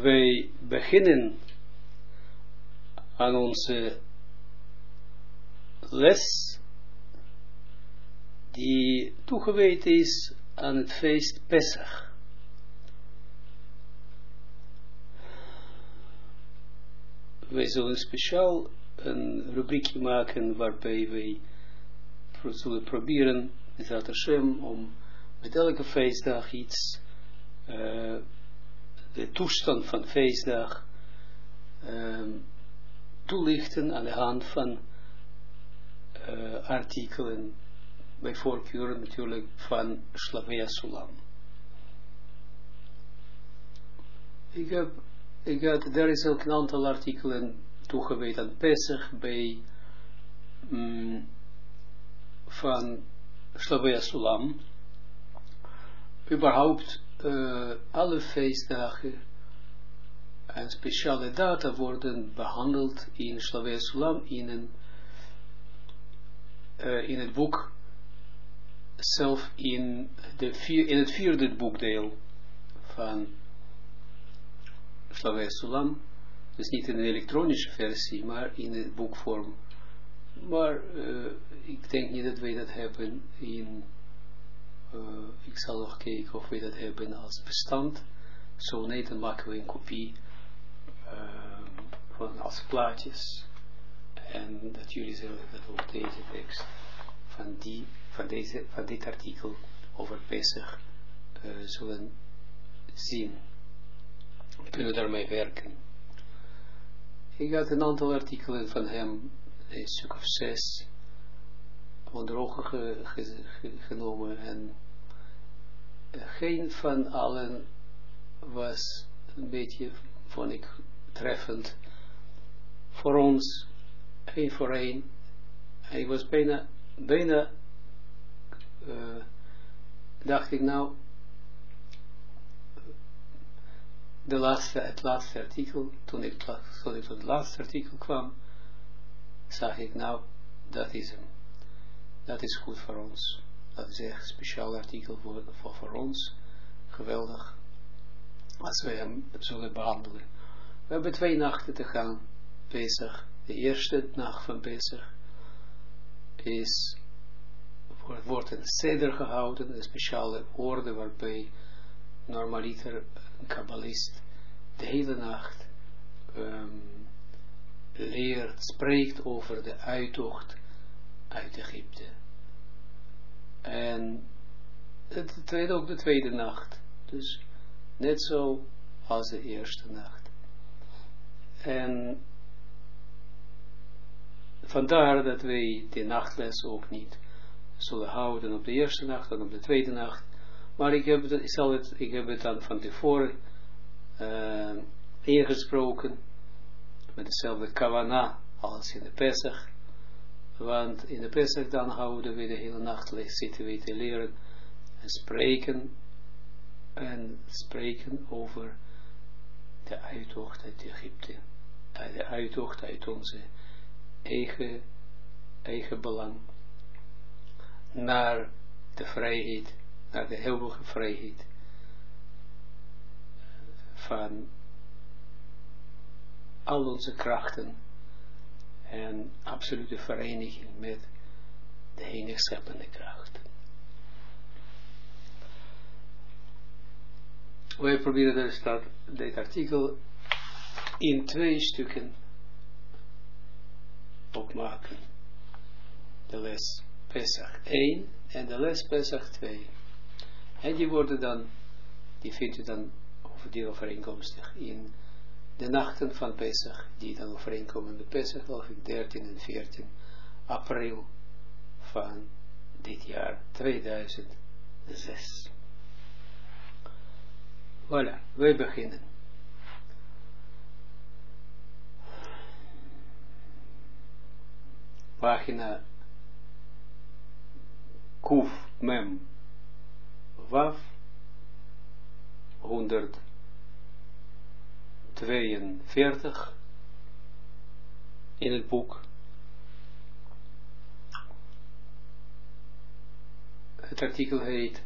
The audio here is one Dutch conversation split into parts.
wij beginnen aan onze les die toegewijd is aan het feest Pesach. Wij zullen speciaal een rubriekje maken waarbij wij zullen proberen, met Hashem, om met elke feestdag iets, uh, de toestand van feestdag, um, toelichten aan de hand van uh, artikelen, bij voorkeur natuurlijk van Slavia Sulam. Ik heb, ik heb, er is ook een aantal artikelen toegewijd aan Pesach bij um, van Slavia Sulam. Überhaupt uh, alle feestdagen en speciale data worden behandeld in Slavia Sulam in, uh, in het boek zelf in, de in het vierde boekdeel van Slavia Sulam dus niet in een elektronische versie maar in het boekvorm. Maar uh, ik denk niet dat wij dat hebben in uh, ik zal nog kijken of we dat hebben als bestand zo nee dan maken we een kopie uh, van als plaatjes en dat jullie zullen dat ook deze tekst van, die, van, deze, van dit artikel over Pesach uh, zullen zien. We kunnen daarmee werken. Ik had een aantal artikelen van hem, een stuk of zes, onder ogen ge, ge, ge, genomen en geen van allen was een beetje, vond ik, treffend voor ons, één voor één. Hij was bijna, bijna, uh, dacht ik nou, de laatste, het laatste artikel, toen ik, toen ik tot het laatste artikel kwam, zag ik nou, dat is hem. Dat is goed voor ons. Dat is echt een speciaal artikel voor, voor, voor ons. Geweldig. Als wij hem zullen behandelen. We hebben twee nachten te gaan. Pesach. De eerste nacht van Pesach is wordt een seder gehouden, een speciale orde waarbij normaliter een kabbalist de hele nacht um, leert, spreekt over de uittocht uit Egypte. En het tweede ook de tweede nacht. Dus net zo als de eerste nacht. En vandaar dat wij de nachtles ook niet zullen houden op de eerste nacht en op de tweede nacht. Maar ik heb, het, ik zal het, ik heb het dan van tevoren uh, ingesproken met dezelfde kavana als in de Pesach. Want in de Pesach dan houden we de hele nacht zitten we te leren en spreken en spreken over de uittocht uit Egypte. De uittocht uit onze eigen, eigen belang naar de vrijheid, naar de eeuwige vrijheid van al onze krachten en absolute vereniging met de enige scheppende kracht. Wij proberen dus dat, dit artikel in twee stukken opmaken. De les Pesach 1 en de les Pesach 2. En die worden dan, die vindt u dan over die overeenkomstig in de nachten van Pesach, die dan overeenkomen met Pesach, geloof ik 13 en 14 april van dit jaar 2006. Voilà, wij beginnen. Pagina Kuf Mem Waf 142 in het boek. Het artikel heet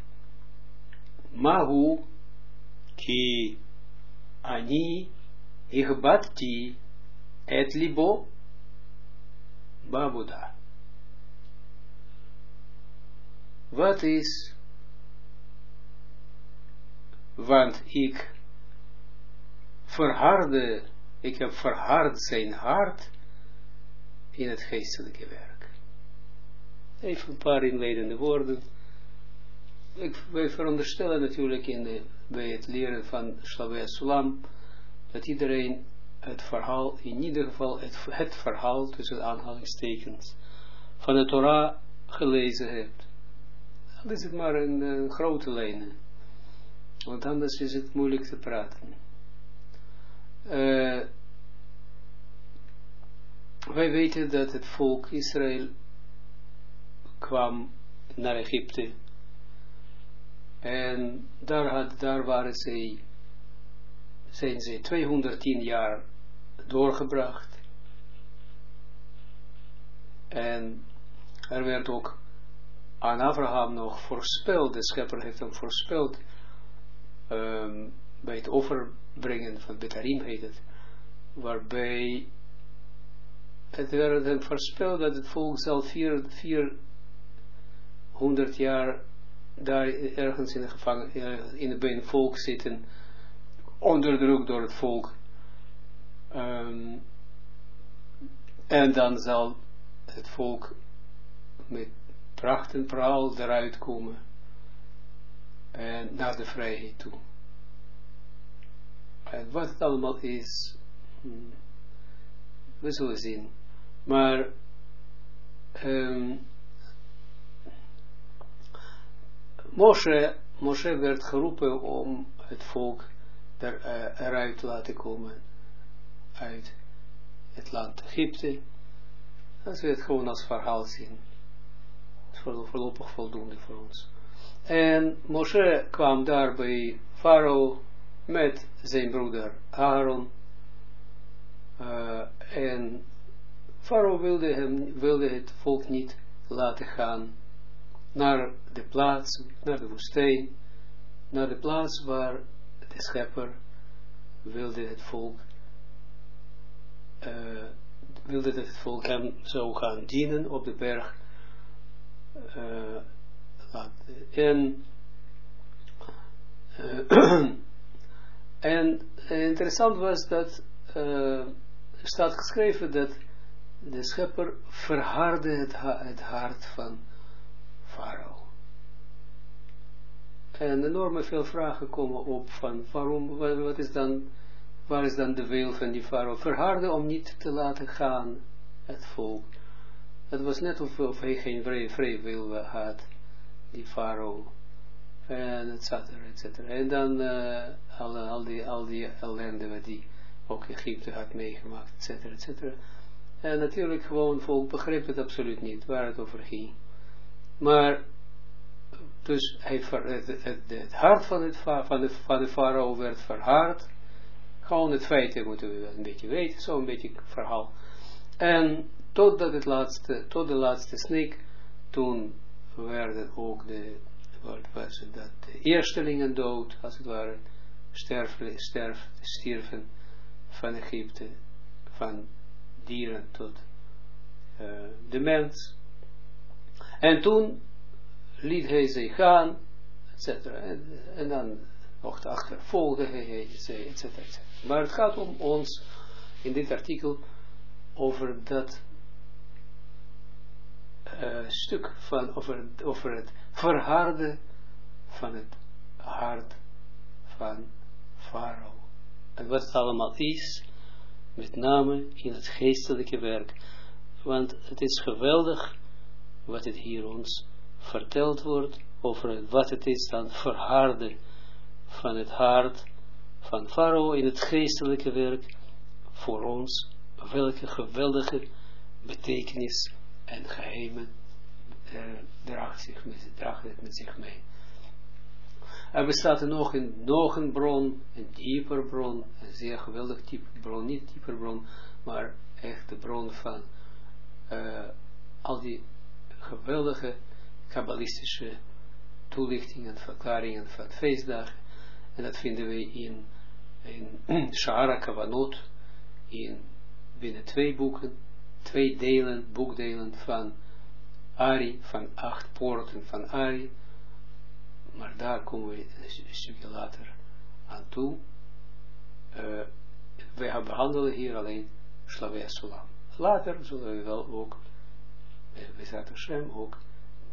Mahu ki Ani Igbatti et libo babuda. Wat is, want ik verharde, ik heb verhard zijn hart in het geestelijke werk. Even een paar inleidende woorden. Ik, wij veronderstellen natuurlijk in de, bij het leren van Slavia Sulam, dat iedereen het verhaal, in ieder geval het, verhaal tussen aanhalingstekens, van de Torah gelezen heeft. Dan is het maar een grote lijnen. Want anders is het moeilijk te praten. Uh, wij weten dat het volk Israël kwam naar Egypte. En daar, had, daar waren zij, zijn ze 210 jaar doorgebracht. En er werd ook aan Abraham nog voorspeld, de schepper heeft hem voorspeld, um, bij het overbrengen van Betarim heet het, waarbij het werd hem voorspeld dat het volk zal 400 jaar daar ergens in de gevangen, eh, in de volk zitten, onderdrukt door het volk. Um, en dan zal het volk met pracht en praal eruit komen en naar de vrijheid toe. En wat het allemaal is, hmm, we zullen zien. Maar um, Moshe, Moshe werd geroepen om het volk er, uh, eruit te laten komen uit het land Egypte. Dat we het gewoon als verhaal zien. Voorlopig voldoende voor ons. En Moshe kwam daar bij Farao met zijn broeder Aaron. Uh, en Farao wilde, hem, wilde het volk niet laten gaan naar de plaats, naar de woestijn, naar de plaats waar de schepper wilde het volk, uh, wilde dat het volk hem zou gaan dienen op de berg. Uh, en uh, en interessant was dat uh, staat geschreven dat de schepper verhardde het, hart van Farao. En enorme veel vragen komen op van waarom, wat is dan, waar is dan de wil van die Farao? Verharde om niet te laten gaan het volk. Het was net of, of hij geen vrije wil had, die Farao. En cetera, et cetera. En dan uh, al, al, die, al die ellende wat die ook Egypte had meegemaakt, et cetera, et cetera. En natuurlijk gewoon volk begreep het absoluut niet, waar het over ging. Maar, dus hij het, het, het, hart van, het, van, de, van de farao werd verhard. Gewoon het feiten moeten we een beetje weten, zo'n beetje verhaal. En totdat het laatste, tot de laatste snik, toen werden ook de, was het, dat, de eerstelingen dood, als het ware, sterven, sterf, stierven van Egypte, van dieren tot uh, de mens. En toen liet hij zich gaan, etc. En, en dan nog achtervolgde hij, etc. etc. Maar het gaat om ons in dit artikel over dat uh, stuk van, over, over het verharden van het hart van Farao. En wat het allemaal is, met name in het geestelijke werk. Want het is geweldig wat het hier ons verteld wordt over wat het is dan verharden van het hart van Farao in het geestelijke werk voor ons, welke geweldige betekenis en geheimen draagt, zich draagt het met zich mee. Er bestaat er nog een, nog een bron, een dieper bron, een zeer geweldig type bron, niet dieper bron, maar echt de bron van uh, al die geweldige kabbalistische toelichtingen en verklaringen van feestdagen. En dat vinden we in in Shara Kavanot, in binnen twee boeken, twee delen, boekdelen van Ari, van acht poorten van Ari, maar daar komen we een stukje later aan toe. Uh, wij behandelen hier alleen Slavia Sulam. Later zullen we wel ook, we zaten Hashem ook,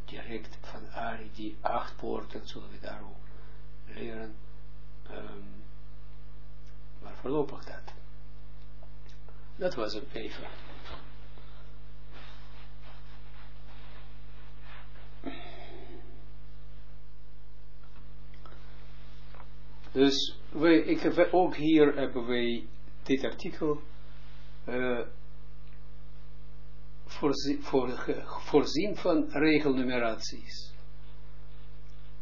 direct van Ari, die acht poorten, zullen we daar ook leren. Um, maar voorlopig dat. Dat was het even. Dus wij, ik heb, ook hier hebben wij dit artikel uh, voorzien, voor, van regelnumeraties.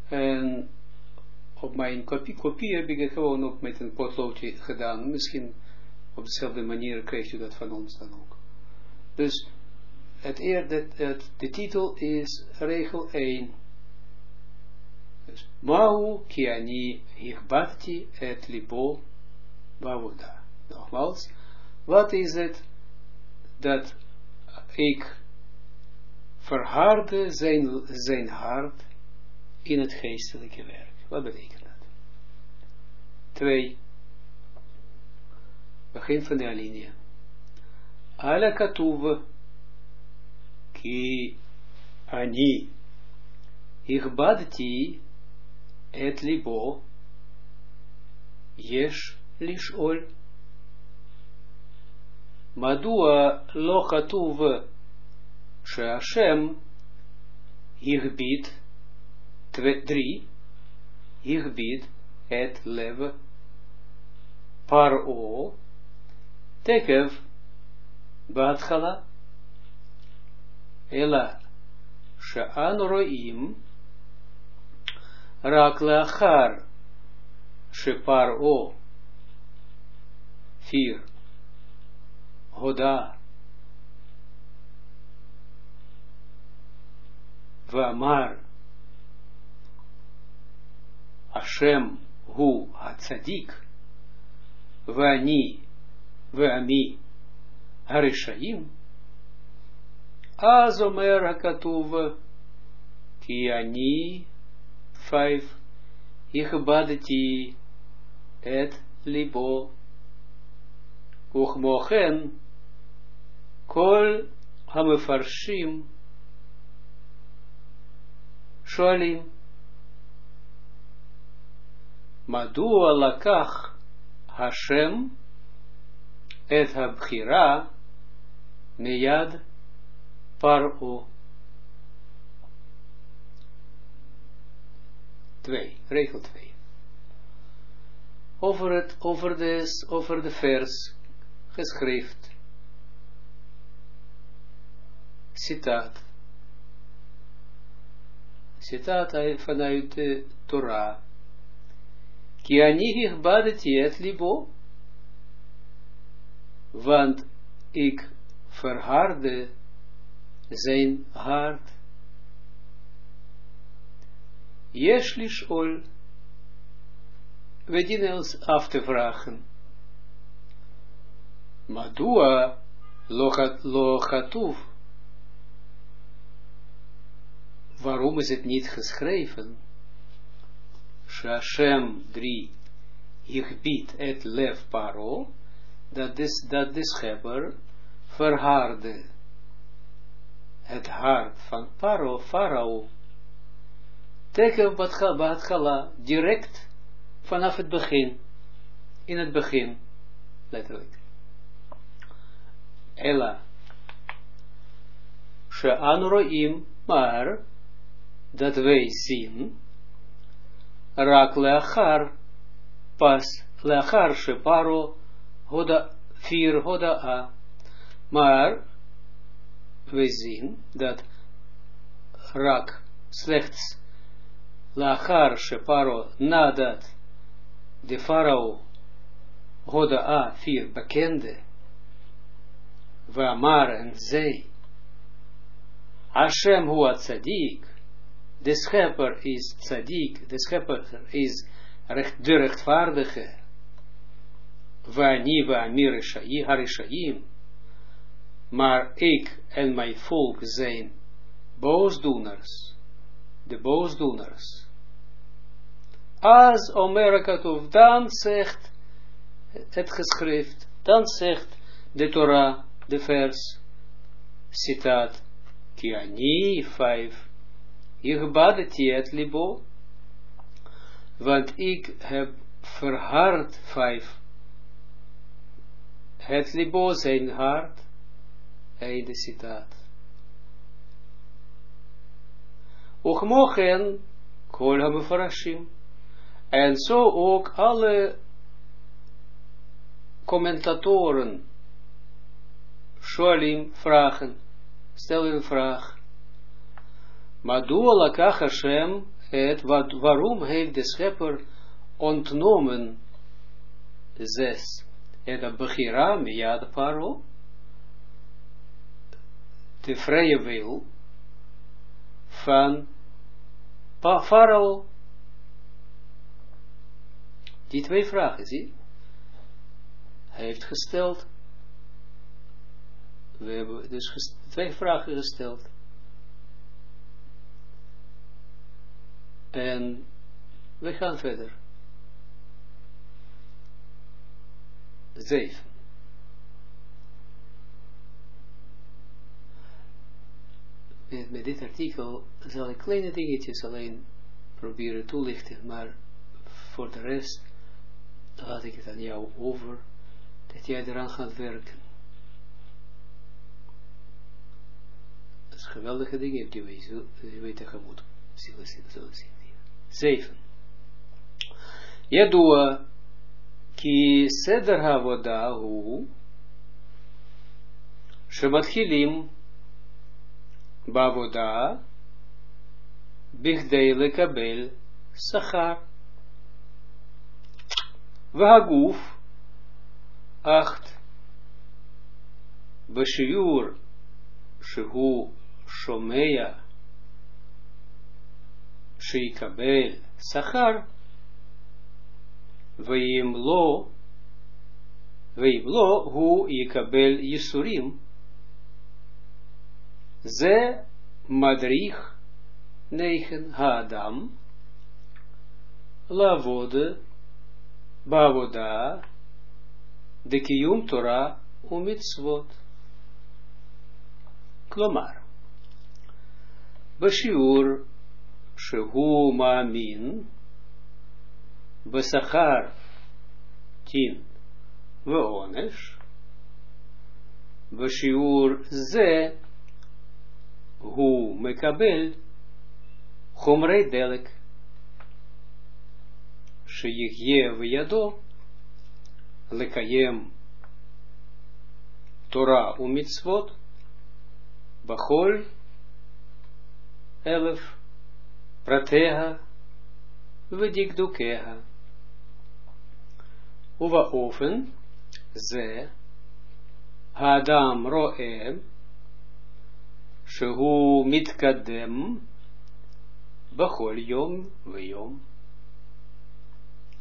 En op mijn kopie, kopie heb ik het gewoon ook met een potloodje gedaan. Misschien op dezelfde manier krijgt u dat van ons dan ook. Dus het, eer, de titel is regel 1. Dus, Ma'u kiani et libo bavuda. Nogmaals, wat is het dat ik verharde zijn, zijn hart in het geestelijke werk? Wat betekent dat? Twee. Begin van de alinea. Ala katuv ki ani ichbadti et libo yesh lishol מדוע לא כתוב שהשם הגביט, דרי, הגביט את לב פרעה תקף בהתחלה, אלא שאנו רואים רק לאחר שפרעה פיר הודה ואמר השם הוא הצדיק ואני ועמי הרשעים אז אומר הכתוב כי אני פייף הכבדתי את ליבו וכמו כן כל המפרשים שואלים, מדוע לקח השם את הבחירה מיד פרעה? 2, regel 2. Over, het, over, des, over de vers geschrift citaat. Citaat vanuit de Torah. Ki anigich badeti et libo. Want ik verharde zijn hart. Yesh lishol. We dienen ons af te vragen. Madua lo chatuv waarom is het niet geschreven? Shashem 3, Yichbit et lev paro, dat, is, dat de schepper verhaarde het hart van paro, farao, tegen Batgala, direct vanaf het begin, in het begin, letterlijk. Ella, She'an roim, maar dat wij zien, rak leachar, pas leachar sheparo, hoda, vier hoda a, maar wij zien dat rak slechts leachar sheparo, nadat de farao hoda a, vier bekende, waar en zij, Hashem hu tzadik, de schepper is tzadik, de schepper is recht, de rechtvaardige, Vani Vamir Harishaim, maar ik en mijn volk zijn boosdoeners, de boosdoeners. Als Omerakatov dan zegt het geschrift, dan zegt de Torah, de vers, citaat, Kiani 5, ik badeti het libo, want ik heb verhard, 5, het libo zijn hart, einde citaat. Uchmochen, kol ha En zo ook alle commentatoren, Shoalim, vragen, stel een vraag. Madua lakach Hashem, het, wat, waarom heeft de schepper ontnomen, zes, het Bechira, Miyad Paro, de vrije wil van Farao. Die twee vragen, zie Hij heeft gesteld. We hebben dus twee vragen gesteld. En we gaan verder. Zeven. met, met dit artikel zal ik kleine dingetjes alleen proberen toelichten, maar voor de rest laat ik het aan jou over, dat jij eraan gaat werken. Dat is geweldige dingen die wij, die wij tegemoet zullen zien. Zeven. Yadua ki seder havoda hu shematchilim Bavoda, Bigdei Lekabel, Sachar. Vaguf, acht. Beshiur, Shehu, Shomea, Sheikabel, Sachar. Veimlo, Veimlo, Hu, Yikabel, Yisurim. Ze madrich negen hadam lavode bavoda de kiyum Torah umitzvot. Klomar. Bashiur shehu ma'amin besachar tin ve'onesh Bashiur ze hu mekabel chomrei delek שיחיה וידו לקיים תורה ומצוות בכל אלף פרטיה ודקדוקיה. ובאופן זה האדם רואה שהוא מתקדם בכל יום ויום.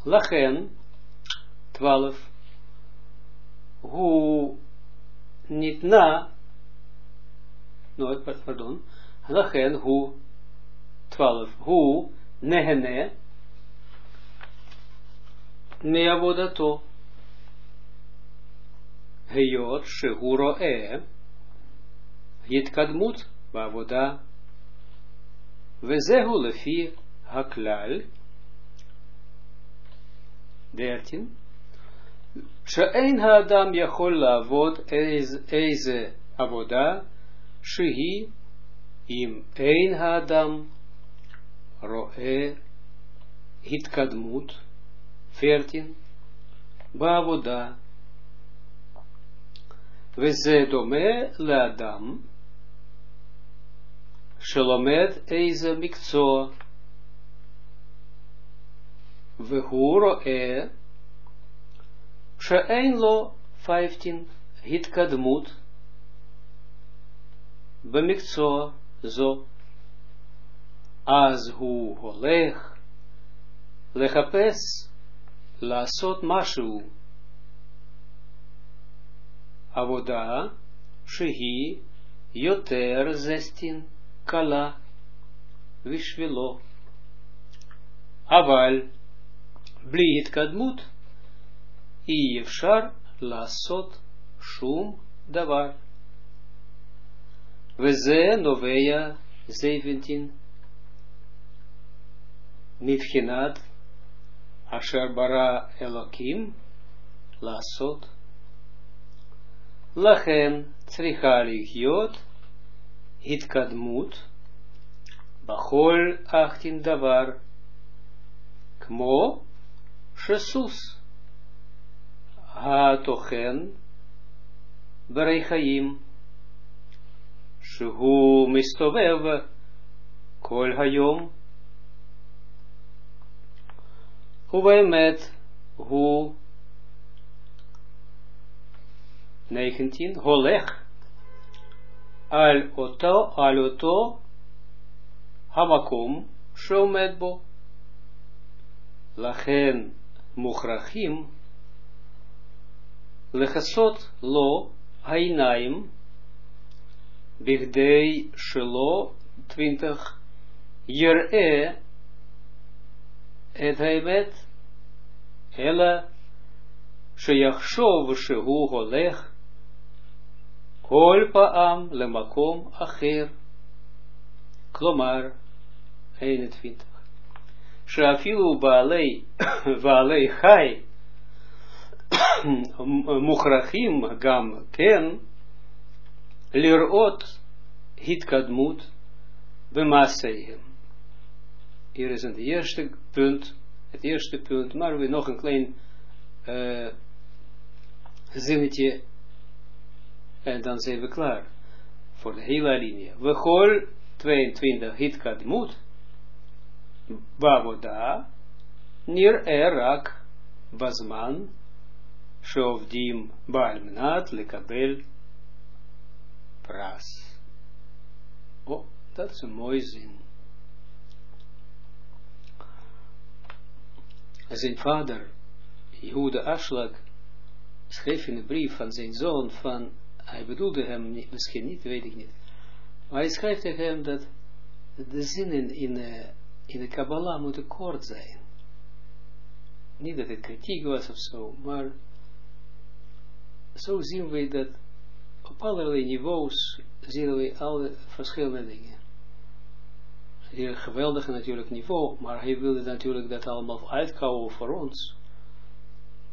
לכן, 12, הוא ניתנה, no, pardon, לכן הוא, 12, הוא נהנה מעבודתו, היות שהוא רואה התקדמות בעבודה, וזהו לפי הכלל, דרטין, שאין האדם יכול לעבוד איז, איזה עבודה שהיא אם אין האדם רואה התקדמות, פרטין, בעבודה, וזה דומה לאדם שלומד איזה מקצוע, והוא רואה שאין לו 15 התקדמות במקצוע זו, אז הוא הולך לחפש לעשות משהו avoda, shehi, yoter zestin, kala, vishvilo. Aval, bli kadmut, i efshar lasot shum davar. Weze Noveja 17 Mivchinat Asher bara Elokim Lasot Lachen Tzricha Lichiot Hitkadmut Bachol Achtin Davar Kmo Shesus Hatochen Bereichaim Shehu Mistovev Kol Hayom Hu 19 Holech Al Oto Al Oto Hamakum Shomet Bo Lachen מוכרחים לכסות לו העיניים Bigdei Shelo 20 Yer-e et Haimet Ela Sheyachshov Shehu Holech Kol Paam Lemakom Acher Klomar 21 Shafilu Baalei Chai Mukhrachim Gam Ken Lirot hitkadmut bemasehem. Hier is het eerste punt, het eerste punt, maar we nog een klein uh, zinnetje en dan zijn we klaar voor de hele linie. We gol 22 hitkadmut baboda nir erak bazman שעובדים בעל מנת לקבל pras. Oh, dat is een mooie zin. Zijn vader, Jehuda Ashlag, schreef in een brief van zijn zoon van, hij bedoelde hem niet, misschien niet, weet ik niet, maar hij schrijft tegen hem dat de zinnen in, uh, in de Kabbalah moeten kort zijn. Niet dat het kritiek was of zo, maar zo zien we dat op allerlei niveaus zien we alle verschillende dingen. Hier geweldig natuurlijk niveau, maar hij wilde natuurlijk dat allemaal uitkouwen voor ons,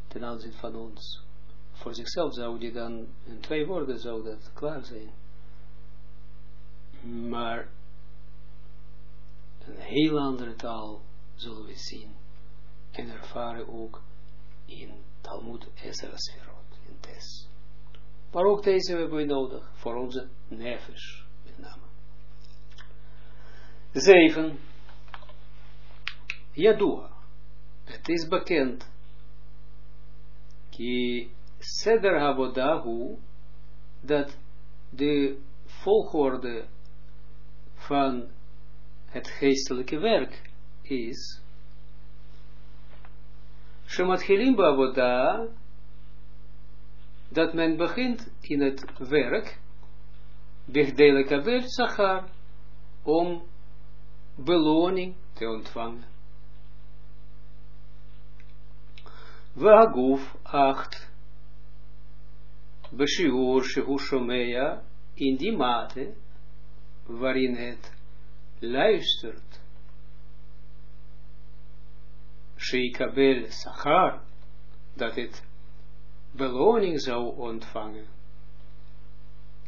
ten aanzien van ons. Voor zichzelf zou die dan, in twee woorden zou dat klaar zijn. Maar een heel andere taal zullen we zien en ervaren ook in Talmud Ezra Sferot, in Tes. Maar ook deze hebben we nodig voor onze nefesh, met name. Zeven. Yadua. Het is bekend. Ki seder havodahu, dat de volgorde van het geestelijke werk is, Shematchilim bavoda, dat men begint in het werk, Begdele kabel sachar, om beloning te ontvangen. Waguf 8. Beshiur shehu shomea in die mate waarin het luistert. Sheikabel sachar, dat het beloning zou ontvangen.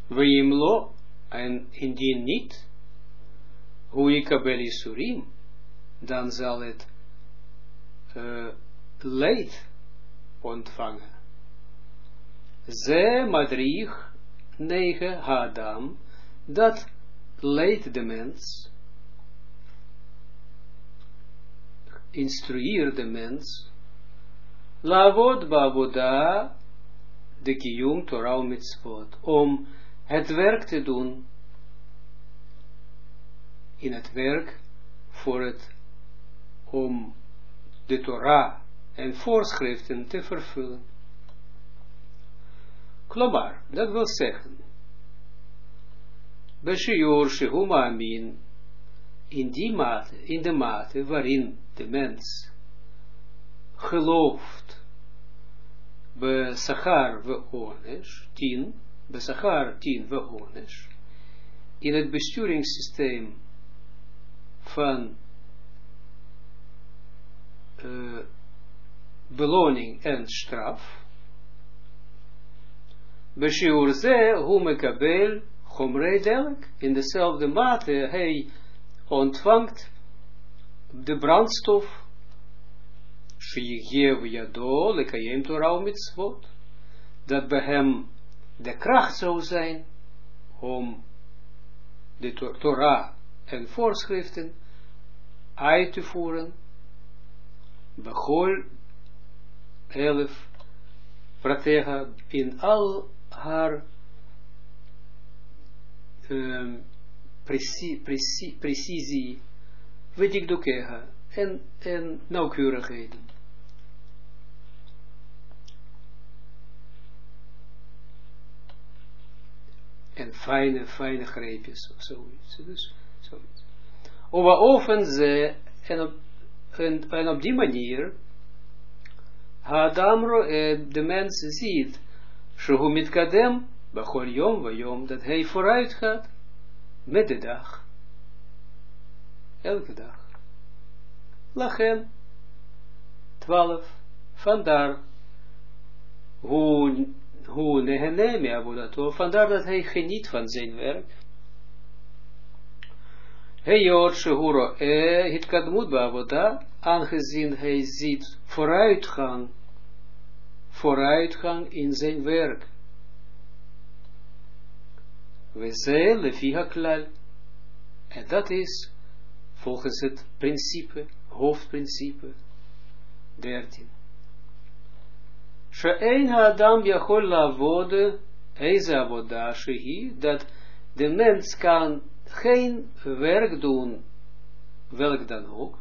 Weimlo, en indien niet, ik surim, dan zal het uh, leid ontvangen. Ze madrich 9 Hadam, dat leidt de mens, instrueert de mens, lavod baboda de kiyum Torah mitzvot, om het werk te doen, in het werk voor het, om de Torah en voorschriften te vervullen. Klomar, dat wil zeggen, Amin, in die mate, in de mate waarin de mens gelooft, be Sachar we Onesh, tien, be Sachar tien we in het besturingssysteem van uh, beloning en straf, Beshiur ze, hu mekabel, chomrei delk, in dezelfde mate hij ontvangt de brandstof, sheyev yado, lekayem torah mitzvot, dat bij hem de kracht zou zijn om de Torah en voorschriften uit te voeren, Bechol 11 Pratega in al haar um, precisie, precisie, wedikdokega en, en nauwkeurigheden. En fijne, fijne greepjes of zoiets. Dus, zoiets. Over ze, en op, en, en op die manier, Hadamro, de mens ziet, Shehu mitkadem, Bachol Yom Vayom, dat hij vooruit gaat met de dag. Elke dag. Lachen, 12, vandaar, hoe, hoe nehenemi abodato, vandaar dat hij geniet van zijn werk. Hij hoort shehuro e hitkadmut bavoda, aangezien hij ziet vooruitgang, vooruitgang in zijn werk. We zijn lefiha klal. En dat is volgens het principe, hoofdprincipe 13. She'ein ha'adam yachol la'avode, eize avoda shehi, dat de mens kan geen werk doen, welk dan ook,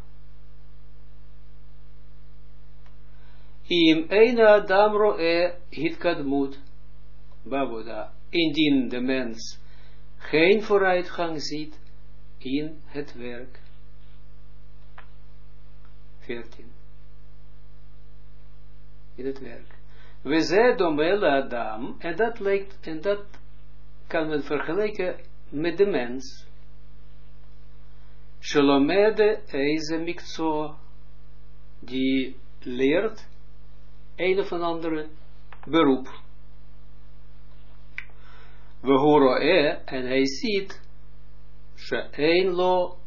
im een adam roe hitkadmut, baboda, indien de mens geen vooruitgang ziet in het werk. 14. In het werk. We domele Adam, en dat lijkt, en dat kan men vergelijken met de mens. Shalomede eize mikzo, die leert een of andere beroep. We horen e, en hij ziet, een lo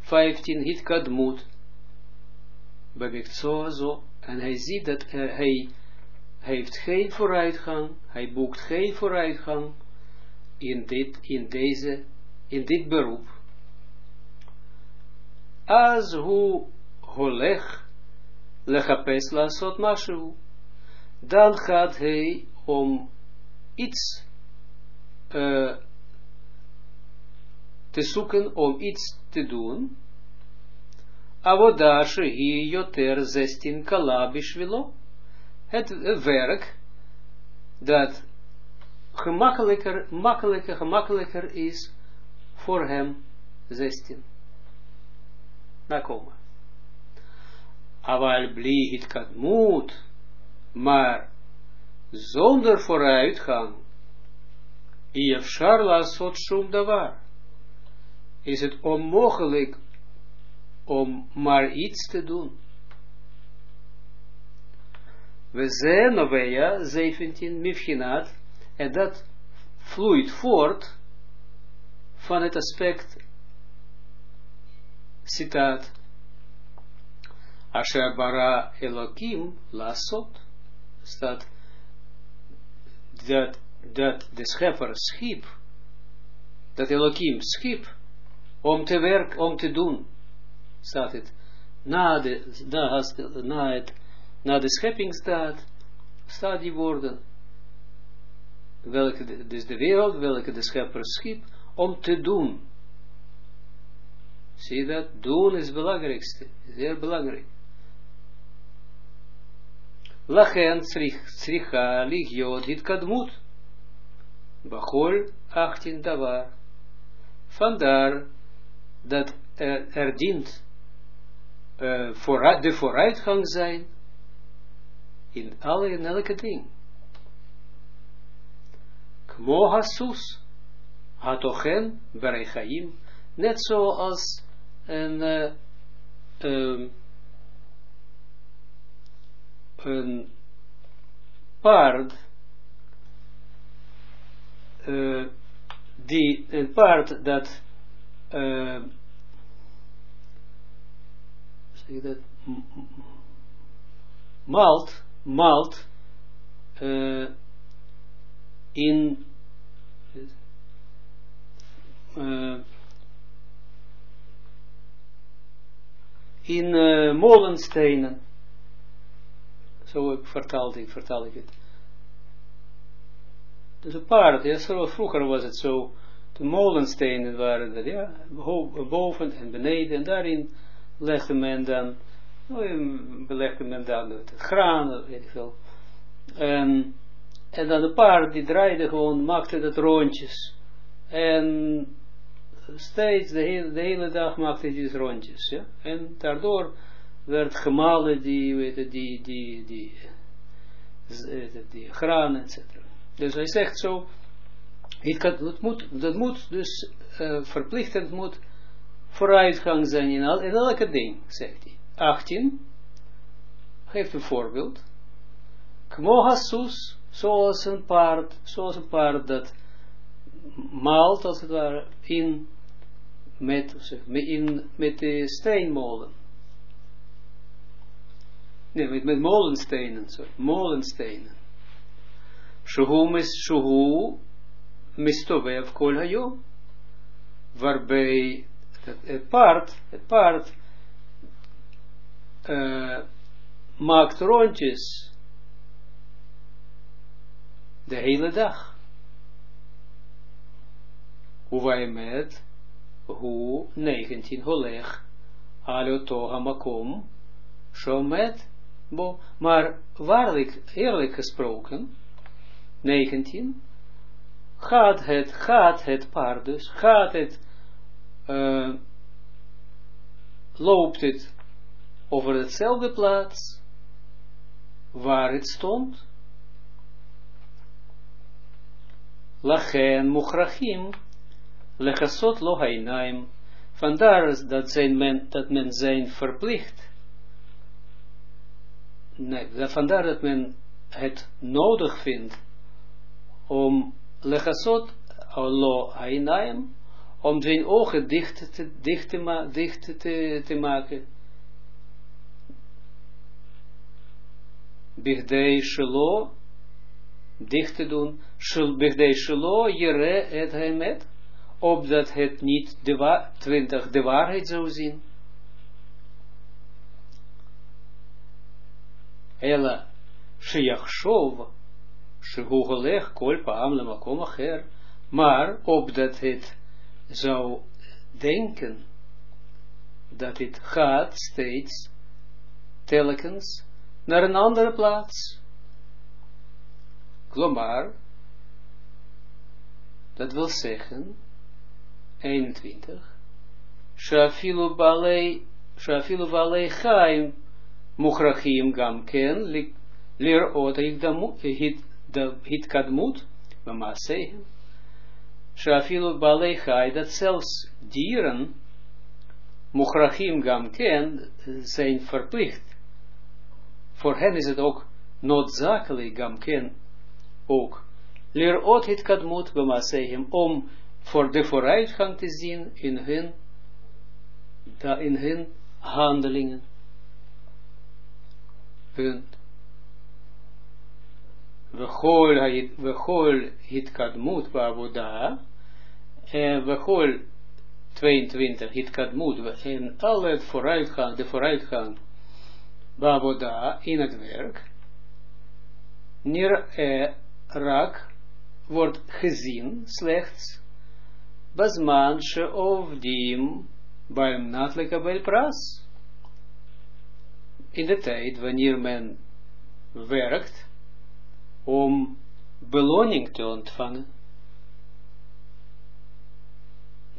15 hit kadmut, bemikt zo, en hij ziet dat er, hij heeft geen vooruitgang, hij boekt geen vooruitgang in dit, in deze, in dit beroep. Als hu holech lechapes lasot mashu, dan gaat hij om iets uh, te zoeken om iets te doen. Avoda shehi yoter zestin kala bishvilo. Het werk dat gemakkelijker, makkelijker, gemakkelijker is voor hem 16. Nakoma. Aval bli het kadmoed, maar zonder vooruitgang Iefshar lasot shum davar. Is het onmogelijk om maar iets te doen. We zijn Novea 17 Mifchinat en dat vloeit voort van het aspect citaat Asher bara Elohim lasot staat dat dat de schepper schiep, dat Elohim schiep, om te werken, om te doen, staat het, na de, na, het, na de scheppingsdaad, staat die woorden, welke, dus de wereld, welke de schepper schiep, om te doen. Zie je dat? Doen is het belangrijkste, zeer belangrijk. Lachen, sricha, ligiot, dit kadmut. Bachol 18 davar. Vandaar dat er, er dient uh, vooruit, de vooruitgang zijn in alle en elke ding. Kmo hasus, hatochen berechaim, net zoals een, uh, um, een paard, uh, die, een paard dat, zeg dat, malt, malt, uh, in, uh, in uh, molenstenen. Zo ik, vertaal ik het. Dus een paard, ja, zo, vroeger was het zo, de molenstenen waren dat, ja, boven en beneden, en daarin legde men dan, oh, belegde men dan het graan, weet ik veel. En, en dan de paard, die draaide gewoon, maakte dat rondjes. En steeds, de hele, de hele dag maakte hij die rondjes, ja. En daardoor werd gemalen die, weet je, die, die, die, die, die graan, etc. Dus hij zegt zo, het moet, dat moet dus uh, verplichtend moet vooruitgang zijn in, al, in elke ding, zegt hij. 18, geeft een voorbeeld. Kmohasus, zoals een paard, zoals een paard dat maalt, als het ware, in, met, zeg, in, met de steenmolen. Nee, met, met molenstenen, sorry, molenstenen. Shuhu mis shuhu mistovev kol hayom. Waarbij het, paard, het paard uh, maakt rondjes de hele dag. Hoe wij met hoe 19 holeg alo toha makom shomet bo, maar waarlijk, eerlijk gesproken, 19, gaat het, gaat het paard dus, gaat het, uh, loopt het over hetzelfde plaats waar het stond. Lachen muchrachim, lechasot lo hainaim, vandaar dat, zijn men, dat men zijn verplicht nee, vandaar dat men het nodig vindt om lechasot lo hainaim, om zijn ogen dicht te, dicht te, ma dicht te, te maken. Bigdei shelo, dicht te doen, bigdei shelo, jere het hemet, opdat het niet de, wa 20 de waarheid zou zien. Ela sheyachshov shehu golech kol paam lemakom acher, maar opdat het zou denken dat het gaat steeds telkens naar een andere plaats. Klomar, dat wil zeggen, 21, Shafilu balei, Shafilu balei chaim, Muchrachim gam ken, leer ot hit kadmut, bamasehem. Shafilu balei dat zelfs dieren, Muchrachim gam ken, zijn verplicht. Voor hen is het ook noodzakelijk gam ken, ook. Leer ot hit kadmut, bamasehem, om voor de vooruitgang te zien in hun, in hun handelingen. Punt. We gool hitkadmut baboda. En we gool 22 hitkadmut. En alle vooruitgang, de vooruitgang baboda in het werk. Nir e rak wordt gezien slechts. Basman she ovdim baim natlika bel pras in de tijd wanneer men werkt om beloning te ontvangen,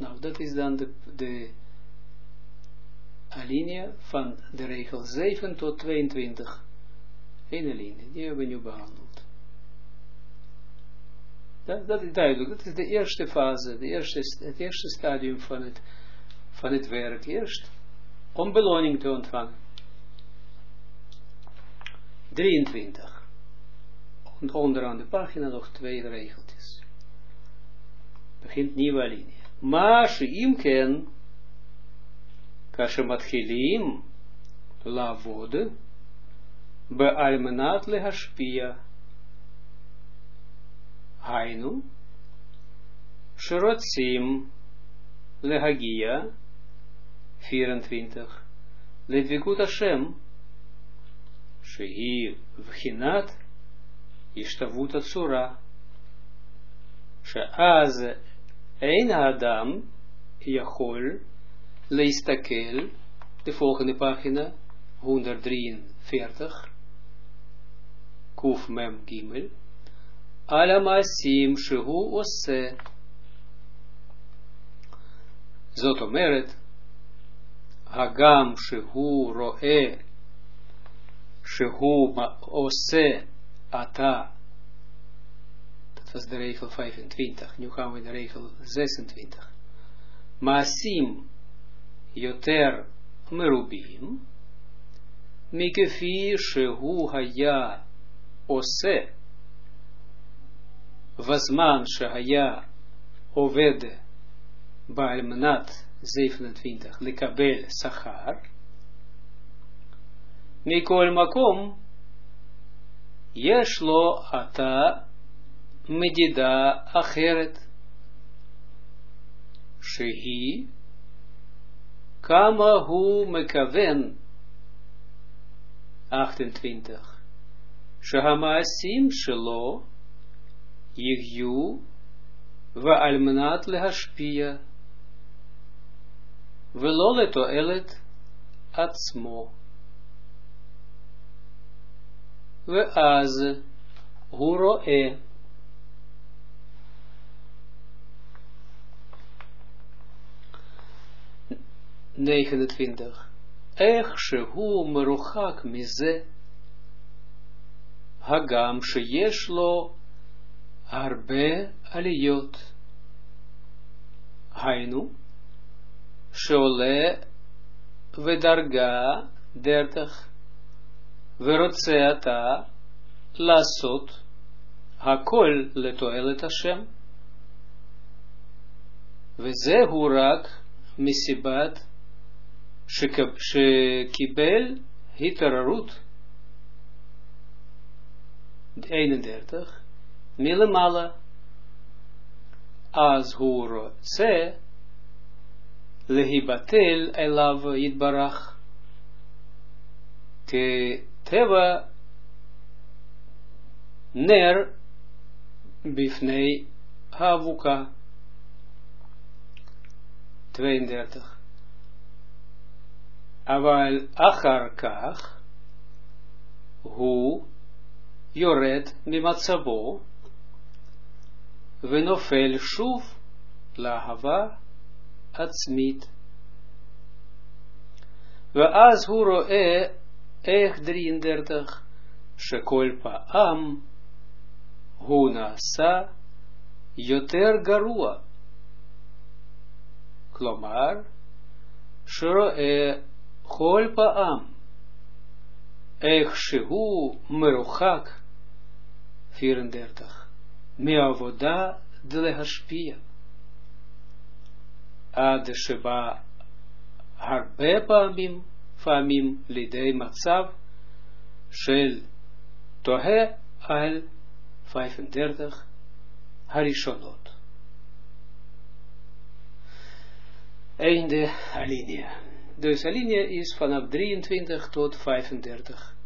Nou, dat is dan de, de alinea van de regel 7 tot 22. Ene linie, die hebben we nu behandeld. Dat, dat is duidelijk, dat is de eerste fase, de eerste, het eerste stadium van het, van het werk. Eerst om beloning te ontvangen. 23. Onderaan de pagina nog twee regeltjes. Begint nieuwe linie. Maar sheim ken, kashematchilim, לעבוד, בעל מנת להשפיע. היינו, שרוצים להגיע, 24, לדבקות השם, שהיא בחינת השתוות הצורה, שאז אין האדם יכול להסתכל, de volgende pagina, 143, Kuf Mem Gimel, Alamasim Shehu Ose. Zot omeret, Hagam Shehu Roe, Shehu Ose Ata. Was de regel 25. Nu gaan we de regel 26. Masim Yoter Merubim. Mikefi Shehu Haya Ose. Wasman Shahaya Ovede Baalmanat 27 Lekabel Sachar Mikol Makom Yeshlo Ata Medida Acheret Shehi Kama Hu Mekaven 28 Shahamasim Shelo Yigyu Va'almanat lehashpia Veloleto elet atzmo Ve'az Huroe 29. Ech shehu meruchak mize Hagam sheyesh lo harbe aliyot. Hainu sheole vedarga dertig verotzeata lasot hakol letoelet Hashem. Vezehu misibat Shekibel Hitararut 31 Milemala Azhuro C Lehibatel Elav Yitbarach Te Teva Ner Bifnei Havuka 32 אבל אחר כך הוא יורד ממצבו ונופל שוב לאהבה עצמית. ואז הוא רואה איך 33 שכל פעם הוא נעשה יותר גרוע. כלומר, שרואה כל פעם איך שהוא מרוחק 34 מעבודה להשפיע עד שבא הרבה פעמים פעמים לידי מצב של תוהה על 35 הראשונות. Einde alinea. Dus alinea is vanaf 23 tot 35.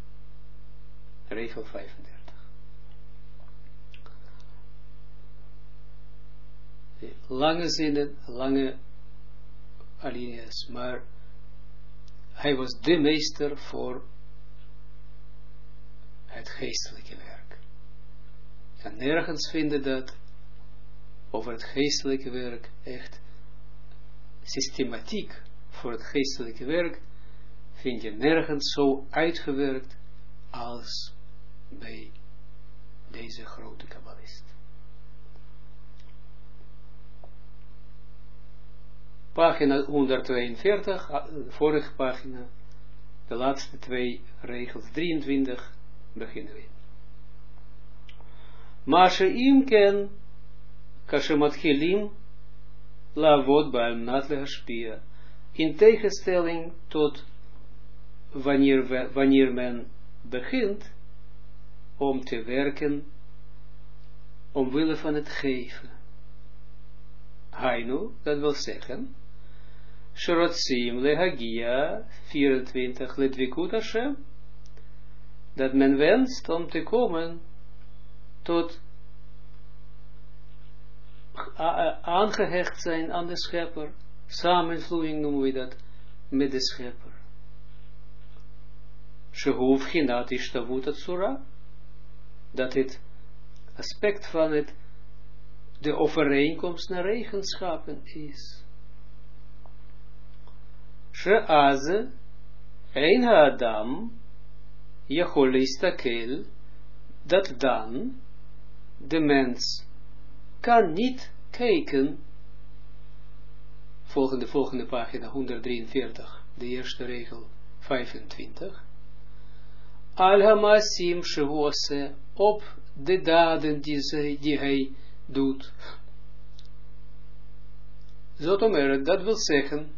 Regel 35. Lange zinnen, lange alinea's, maar hij was de meester voor het geestelijke werk. Kan nergens vinden dat over het geestelijke werk echt systematiek voor het geestelijke werk, vind je nergens zo uitgewerkt als bij deze grote kabbalist. Pagina 142, ah, vorige pagina, de laatste twee regels, 23, beginnen we. Maar im ken, kashematchilim, lavod baal nat lehashpia, in tegenstelling tot wanneer, men begint om te werken omwille van het geven. Hainu, dat wil zeggen, Shorotsim lehagia 24 ledvikut Hashem, dat men wenst om te komen tot aangehecht zijn aan de schepper, samenvloeiing noemen we dat, met de schepper. Shehuv Ginat Ishtavut Atsura, dat het aspect van het, de overeenkomst naar eigenschappen is. Sheaze, een Adam, Jecholistakel, dat dan de mens kan niet kijken, volgende, volgende pagina 143, de eerste regel 25, Al-Hamasim Shevose, op de daden die, zij, die hij doet. Zotomer, dat wil zeggen,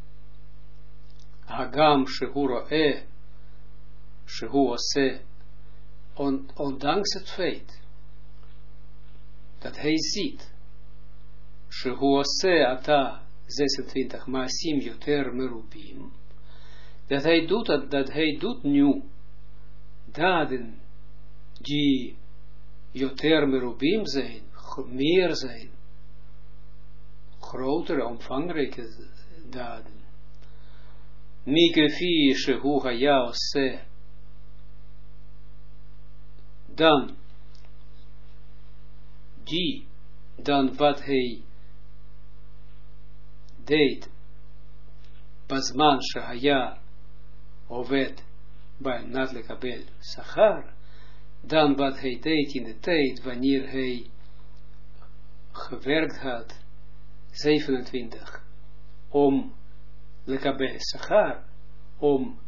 Hagam Shehuro E, Shehuose, ondanks het feit dat hij ziet, Shehuose Ata 26, Maasim Yoter Merubim, dat hij doet, dat, dat hij doet nu daden die Joter Merubim zijn, meer zijn, grotere, omvangrijke daden. Mikefi Shehu Haya Se, dan die, dan wat hij deed, Basman Shahaya Oved bij Nadlekabel Sachar, dan wat hij deed in de tijd wanneer hij gewerkt had, 27, om Lekabel Sachar, om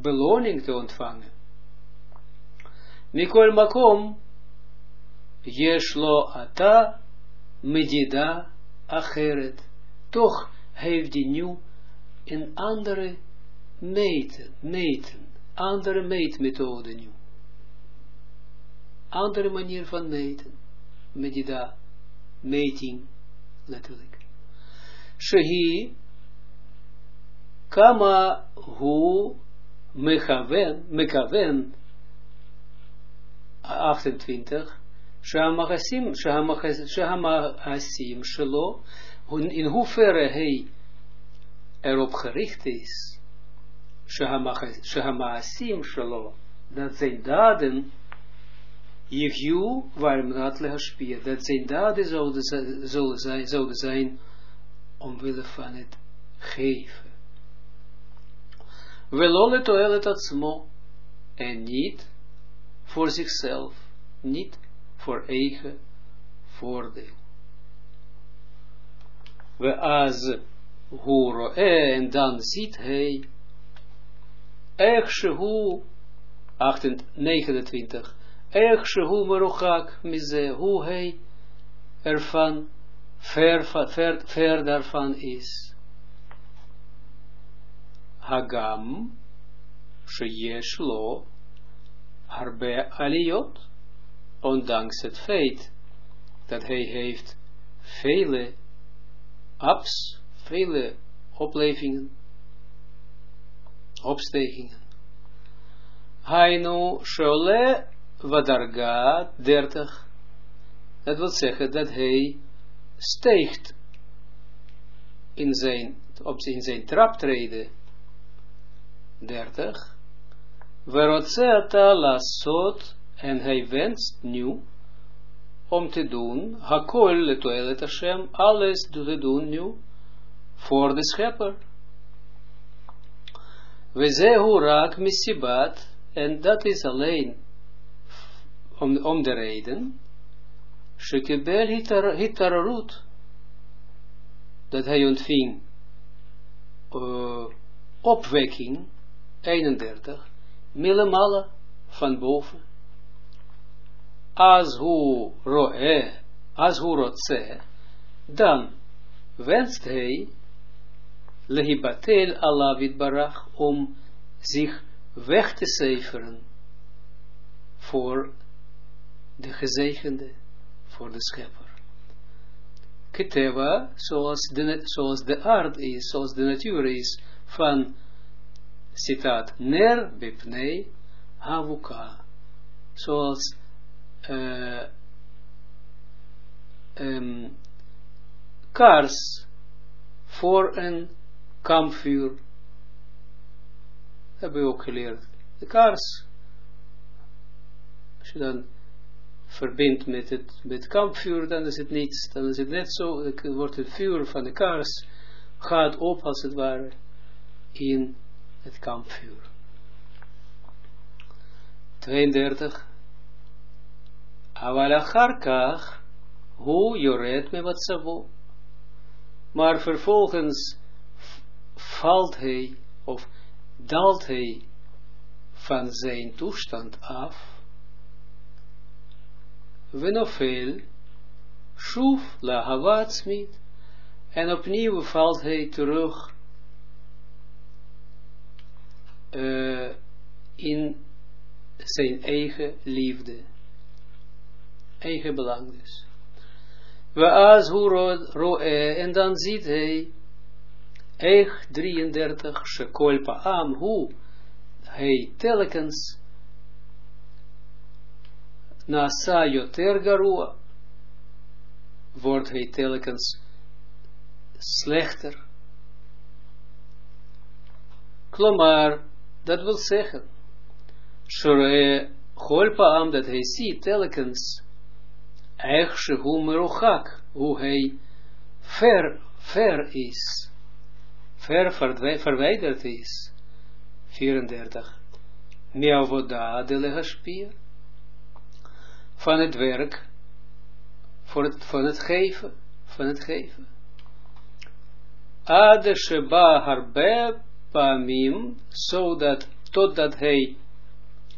beloning te ontvangen. Mikol Makom, Yeshlo Ata, Medida, Acheret, toch heeft hij nu een andere meten, meten, andere meetmethode nu. Andere manier van meten, medida, meting, letterlijk. Shehi, kama hu mechaven, mechaven, 28, Shahamahasim, Shahamahasim, Shelo, in hoeverre hij erop gericht is, Shahamaasim Shalo, dat zijn daden, Yehyu, waarom dat lehaspia, dat zijn daden zouden, zijn, zouden zijn, omwille van het geven. Welole toelet atzmo, en niet voor zichzelf, niet voor eigen voordeel. We huro, en dan ziet hij, Ech shehu, 29, Ech shehu meruchak mize, hoe hij ervan ver, ver daarvan is. Hagam, sheyesh lo, harbe aliyot, ondanks het feit dat hij heeft vele ups, vele oplevingen, opstegingen. Hainu shole vadarga 30. Dat wil zeggen dat hij steegt in zijn, op, in zijn traptreden 30. Verotzeata lasot en hij wenst nu om te doen, hakol le toilet Hashem, alles te doen nu voor de schepper. We zehu raak misibat, en dat is alleen om, om de reden, shekebel hitararut, dat hij ontving uh, opwekking, 31, millemala, van boven, as hu roe, rotse, dan wenst hij lehibatel Allah barach om zich weg te cijferen voor de gezegende, voor de schepper. Keteva, zoals de, zoals aard is, zoals de natuur is, van, citaat, ner bepnei havuka, zoals uh, um, kaars voor een kampvuur. Hebben we ook geleerd. De kaars. Als je dan verbindt met het, met kampvuur, dan is het niets. Dan is het net zo, dan wordt het vuur van de kaars, gaat op als het ware, in het kampvuur. 32. Aval acharkach, hu joret me wat Maar vervolgens valt hij, of daalt hij van zijn toestand af, Venofel, Shuf la havatsmit, en opnieuw valt hij terug in zijn eigen liefde, eigen belang dus. We as roe, en dan ziet hij, Eich 33, Shekolpa am, hoe hij telkens Nasa yoter garua, wordt hij telkens slechter. Klomar, dat wil zeggen, golpa am dat hij ziet telkens, Shehu merochak, hoe hij ver, ver is, ver verwijderd is. 34. Miavoda de van het werk, voor het, van het geven, van het geven. Ade sheba harbe pamim, zodat, totdat hij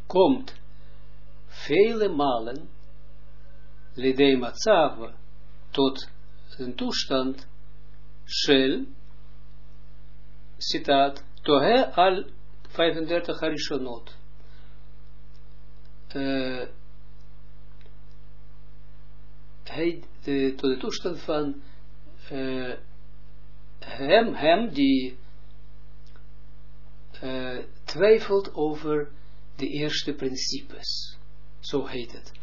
komt, vele malen, lidei matzav, tot een toestand, shel, citaat, tohe al 35 harishonot, uh, hij de, tot de toestand van uh, hem, hem die twijfelt over de eerste principes. Zo heet het.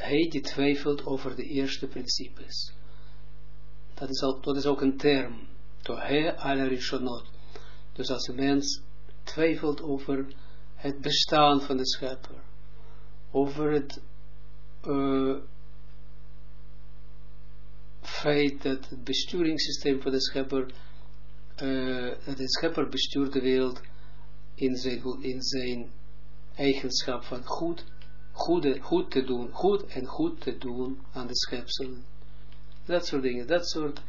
Hij die twijfelt over de eerste principes. Dat is, al, dat is ook een term. Tohe al rishonot. Dus als een mens twijfelt over het bestaan van de schepper. Over het uh, feit dat het besturingssysteem van de schepper, uh, dat de schepper bestuurt de wereld in zijn, in zijn eigenschap van goed, goede, goed te doen, goed en goed te doen aan de schepselen. Dat soort dingen, dat soort,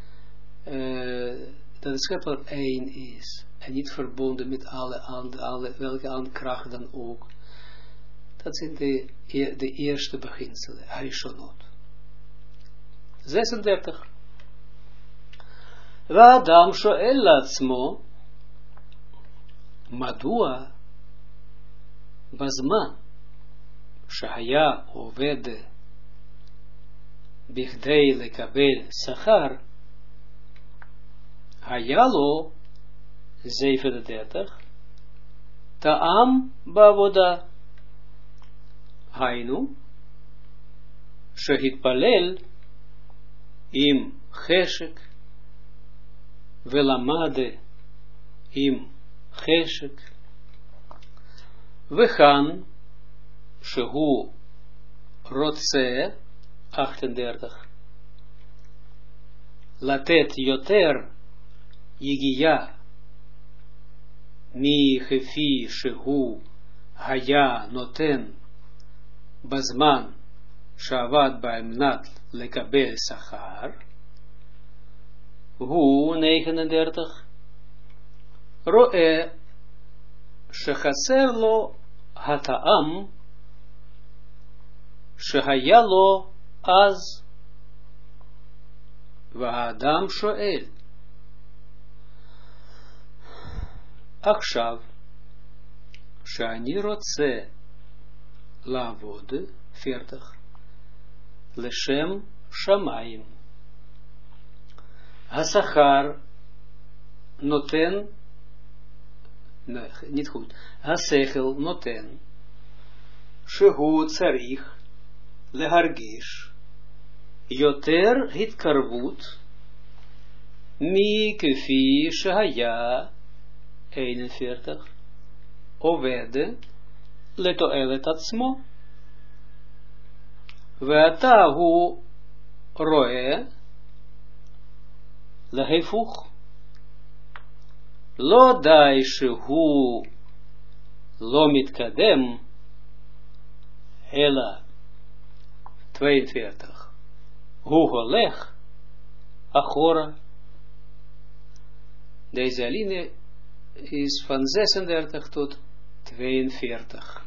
uh, dat de schepper één is en niet verbonden met alle, alle welke aankracht dan ook. Dat zijn de, de eerste beginselen, Harishonot. 36. Vadam shoel latzmo, madua, bazman, shahaya oved, bichdei lekabel sachar, hayalo, 37, ta'am bavoda, hainu, shahit palel, im cheshek, velamade im cheshek, vechan, shehu rotse, 38, latet yoter Yigia, Mi Hefi Shehu Haya Noten Bazman Shavad Baemnat Lekabel Sachar. Hu 39. Roe Shechaser lo Hataam Shehaya lo Az Vaadam Shoel. עכשיו, שאני רוצה לעבוד, פרטח, לשם שמיים. השכר נותן, niet goed, השכל נותן, שהוא צריך להרגיש יותר התקרבות מכפי שהיה 41. עובד לתועלת עצמו. ועתה הוא רואה להפוך. לא די שהוא לא מתקדם, אלא 42. leg Achora. Deze aline is van 36 tot 42.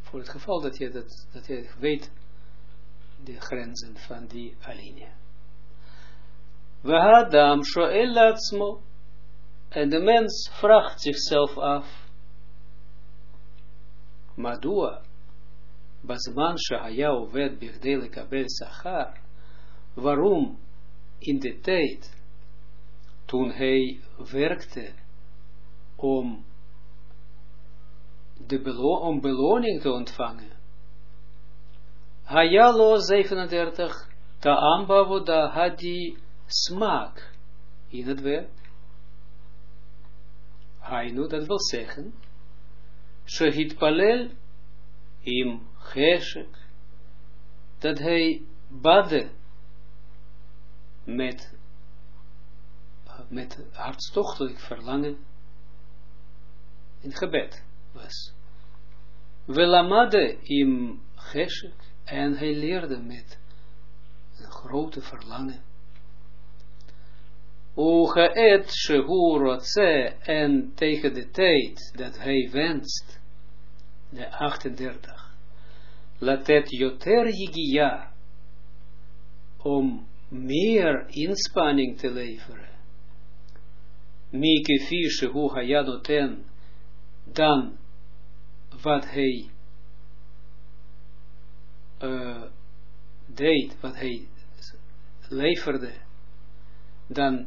Voor het geval dat je, dat, dat je weet de grenzen van die aline. We hadam shoel En de mens vraagt zichzelf af. Madua. Bazman shahaya oved bigdele kabel sachar. Waarom in de tijd toen hij werkte om, de belo om beloning te ontvangen. Hayalo 37, Ta'ambavoda had die smaak in het werk. Hainu, dat wil zeggen, Shahid Palel im Cheshek, dat hij badde met met hartstochtelijk verlangen in gebed was. Velamade im Geshek en hij leerde met een grote verlangen. Et shehu rotze en tegen de tijd dat hij wenst, de 38, latet joter yigia, om meer inspanning te leveren. Mikefi shehu hayadoten, dan wat hij uh, deed, wat hij leverde, dan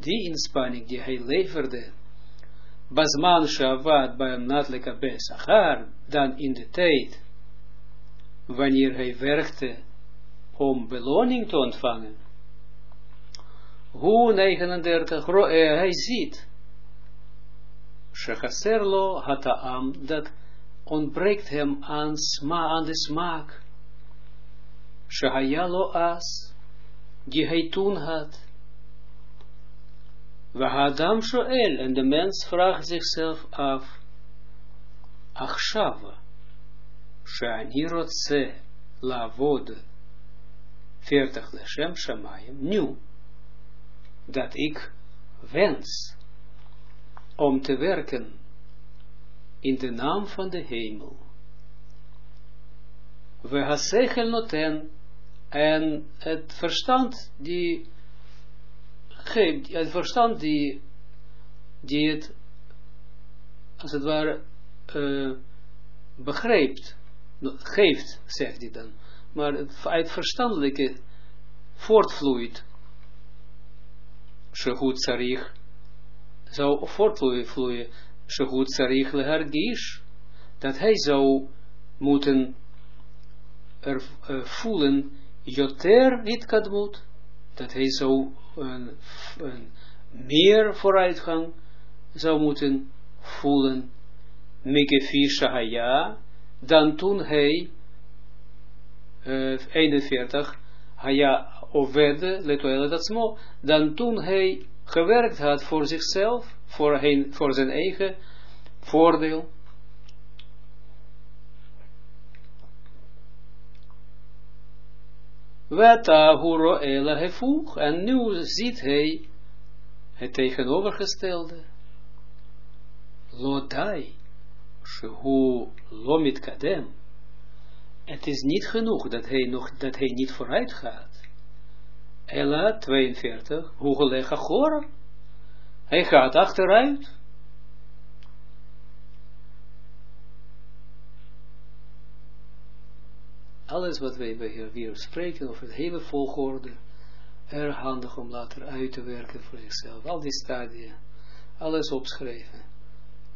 die inspanning die hij leverde, Basman Shavad bij een natlika Besachar, dan in de tijd, wanneer hij werkte om beloning te ontvangen, hoe 39, hij ziet, Shechaserlo hataam, dat ontbreekt hem aan, sma, aan de smaak. Shehayalo as, die hij toen had. Wahadam shoel, en de mens vraagt zichzelf af, Achshava, Sheani rotse, lavod, 40 leshem shamayim, nu, dat ik wens om te werken in de naam van de hemel. We hasechel noten en het verstand die geeft, het verstand die, die het, als het ware, uh, begrijpt, geeft, zegt hij dan, maar het uit verstandelijke voortvloeit, Shehut Sarich zou voortvloeien, Shehut Sarich Lehargish, dat hij zou moeten er, uh, voelen, Joter niet dat hij zou een, een meer vooruitgang zou moeten voelen, Mekefi Shahaya, dan toen hij, uh, 41, Haya ovede dan toen hij gewerkt had voor zichzelf, voor, hij, voor zijn eigen voordeel. Weta huro ela hefuch, en nu ziet hij het tegenovergestelde. Lodai, shehu lomit kadem. Het is niet genoeg dat hij, nog, dat hij niet vooruit gaat. Ella 42, Hugelega Gora. Hij gaat achteruit. Alles wat wij hier weer spreken over het hele volgorde, erg handig om later uit te werken voor jezelf. Al die stadia, alles opschrijven.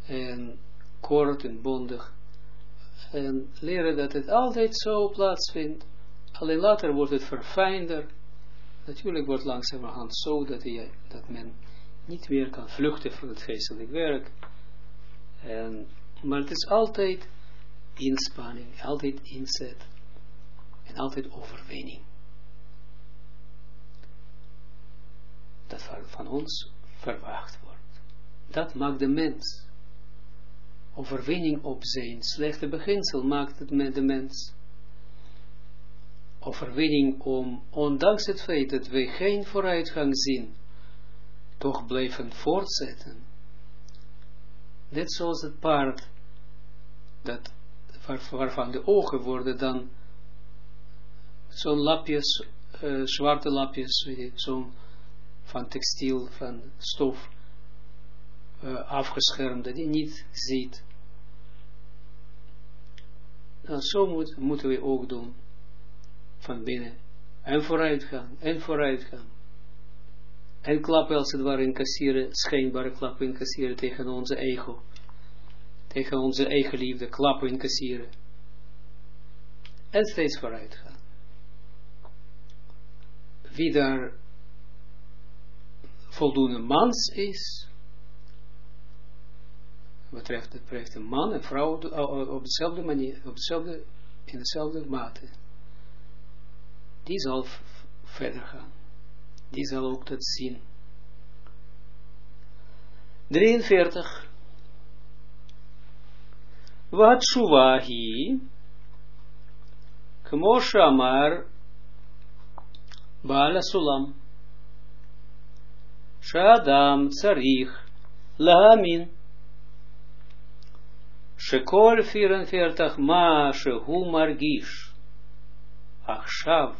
En kort en bondig. En leren dat het altijd zo plaatsvindt. Alleen later wordt het verfijnder. Natuurlijk wordt langzamerhand zo dat, je, dat men niet meer kan vluchten van het geestelijk werk. En, maar het is altijd inspanning, altijd inzet altijd overwinning. Dat van ons verwacht wordt. Dat maakt de mens. Overwinning op zijn slechte beginsel maakt het met de mens. Overwinning om, ondanks het feit dat we geen vooruitgang zien, toch blijven voortzetten. Net zoals het paard, dat, waarvan de ogen worden dan zo'n lapjes, uh, zwarte lapjes, zo'n van textiel, van stof, uh, afgeschermd, dat je niet ziet. Nou, zo moet, moeten we ook doen, van binnen, en vooruit gaan, en vooruit gaan. En klappen als het ware incasseren, schijnbare klappen incasseren tegen onze ego. Tegen onze eigen liefde, klappen incasseren. En steeds vooruit gaan wie daar voldoende mans is, betreft het betreft een man en vrouw op dezelfde manier, op dezelfde, in dezelfde mate, die zal verder gaan. Die zal ook dat zien. 43. Wat shuwahi, kmo בעל הסולם, שהאדם צריך להאמין שכל 44 מה שהוא מרגיש עכשיו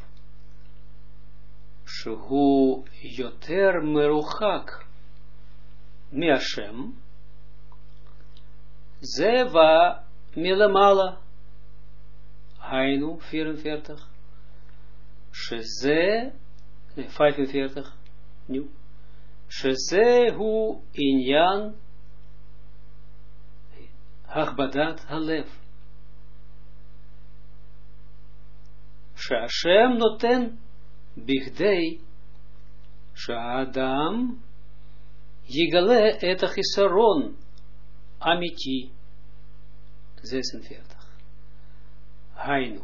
שהוא יותר מרוחק מהשם, זה בא מלמעלה, היינו 44, Sheze, nee, 45, nieuw. Sheze hu inyan Hachbadat Halev. Shashem noten bigdei Shadam Yigale et Achisaron Amiti 46. Hainu.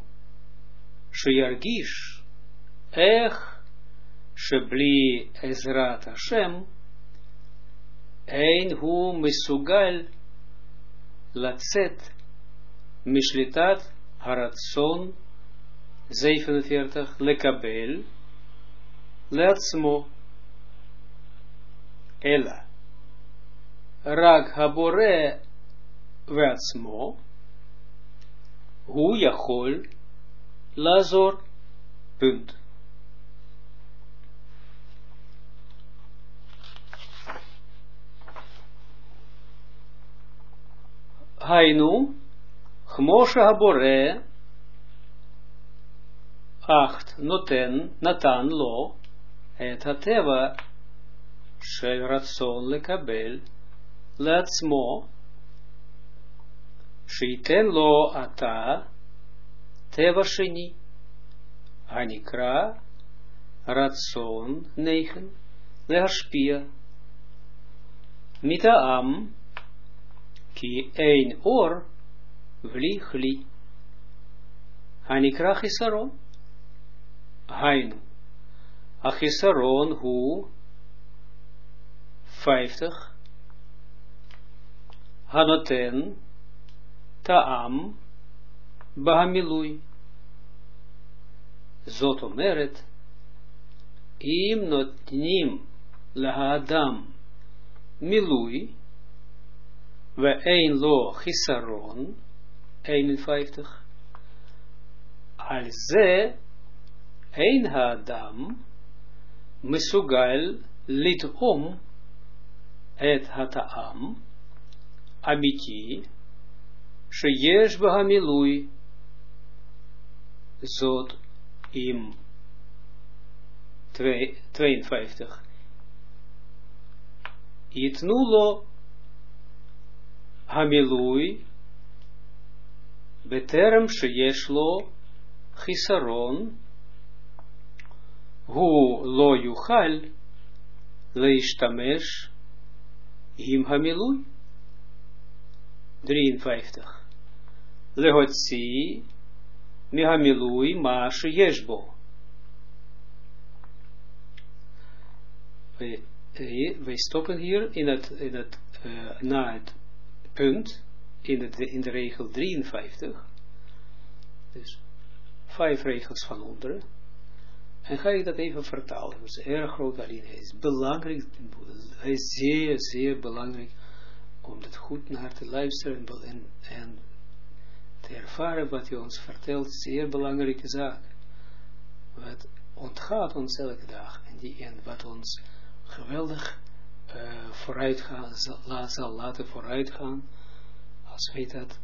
Shiargish איך שבלי עזרת השם אין הוא מסוגל לצאת משליטת הרצון 47 לקבל לעצמו אלא רק הבורא ועצמו הוא יכול לעזור פונט היינו, כמו שהבורא acht noten, natan lo, het hateva, shel ratson lekabel, לעצמו, שייתן לו אתה טבע שני, הנקרא רצון נחן להשפיע. מטעם כי אין אור בלי כלי. הנקרא חיסרון. Hainu. Achisaron hu 50 Hanoten Taam Bahamilui Zot omeret Im notnim lahadam milui we ein lo chisaron 51 al ze ein hadam mesugal lit om et hataam amiti sheyesh bahamilui zot im 52 itnulo hamilui beterem sheyeshlo chisaron hu lo yuchal leishtamesh im hamilui 53 lehotzi mihamilui ma sheyeshbo wij stoppen hier in het, in het punt, in, in de regel 53, dus vijf regels van onderen, en ga ik dat even vertalen. Dat is erg groot alleen. Hij is belangrijk, hij is zeer, zeer belangrijk om het goed naar te luisteren en, en te ervaren wat hij ons vertelt. Zeer belangrijke zaak. Wat ontgaat ons elke dag en, die, en wat ons geweldig uh, vooruitgaan, zal, zal laten vooruitgaan, als wij dat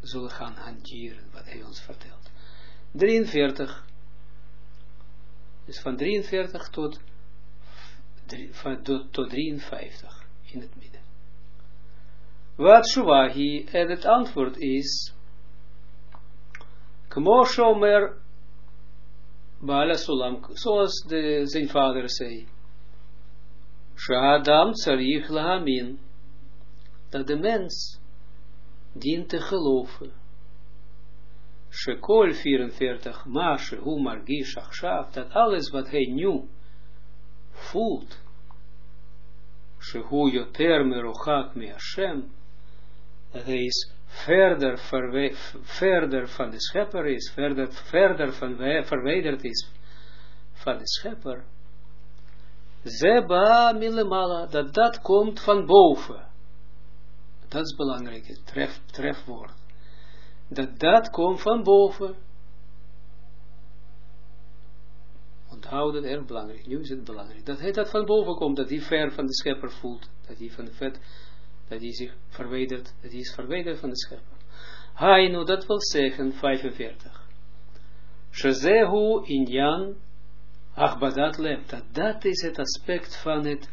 zullen gaan hanteren, wat hij ons vertelt. 43, dus van 43 tot, van, tot, tot 53 in het midden. Wat Shuvahi, en het antwoord is, Kmo Shomer Baala Sulam, zoals de, zijn vader zei. Shadam tsarich lahamin. Dat de mens dient te geloven. Shekol 44, Mashe, hu margish achshav, dat alles wat hij nu voelt, Shehu yoter merochak me Hashem, dat hij is verder, verder van de schepper is, verder, verder van verwijderd is van de schepper. Zeba milemala, dat dat komt van boven. Dat is belangrijk, het tref, trefwoord. Dat dat komt van boven. Onthoud het, erg belangrijk. Nu is het belangrijk. Dat hij dat van boven komt, dat hij ver van de schepper voelt. Dat hij van de vet dat hij zich verwijdert, dat hij is verwijderd van de schepper. Hainu, dat wil zeggen, 45. Shazehu inyan achbadat lef, dat dat is het aspect van het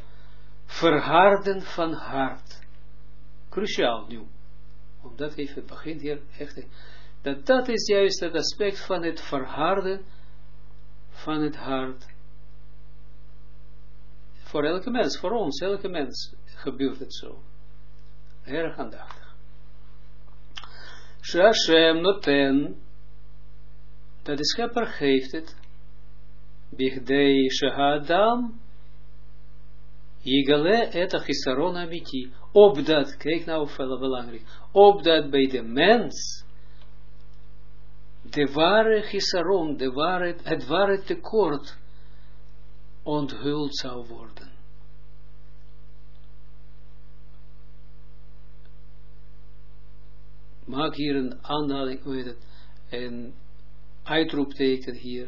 verharden van hart. Cruciaal nu. Omdat even het begint hier echt, dat dat is juist het aspect van het verharden van het hart. Voor elke mens, voor ons, elke mens gebeurt het zo erg aandachtig. Shashem noten, dat de schepper geeft het, Bigdei Shahadam, Yigale et achisaron amiti, opdat, kijk nou veel belangrijk, opdat bij de mens, de ware chisaron, de ware, het ware tekort, onthuld zou worden. maak hier een aanhaling, hoe het, een uitroepteken hier.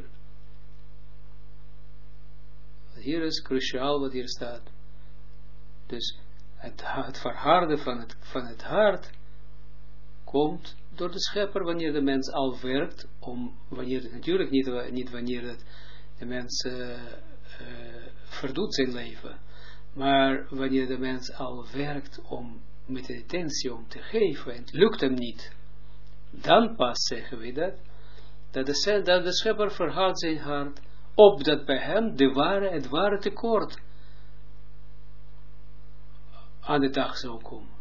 Hier is cruciaal wat hier staat. Dus het, verharden van het, van het hart komt door de schepper wanneer de mens al werkt, om, wanneer, natuurlijk niet, niet wanneer het, de mens uh, verdoet zijn leven, maar wanneer de mens al werkt om met de intentie om te geven, en het lukt hem niet, dan pas zeggen we dat, dat de, dat de schepper verhaalt zijn hart, opdat bij hem de ware, het ware tekort aan de dag zou komen.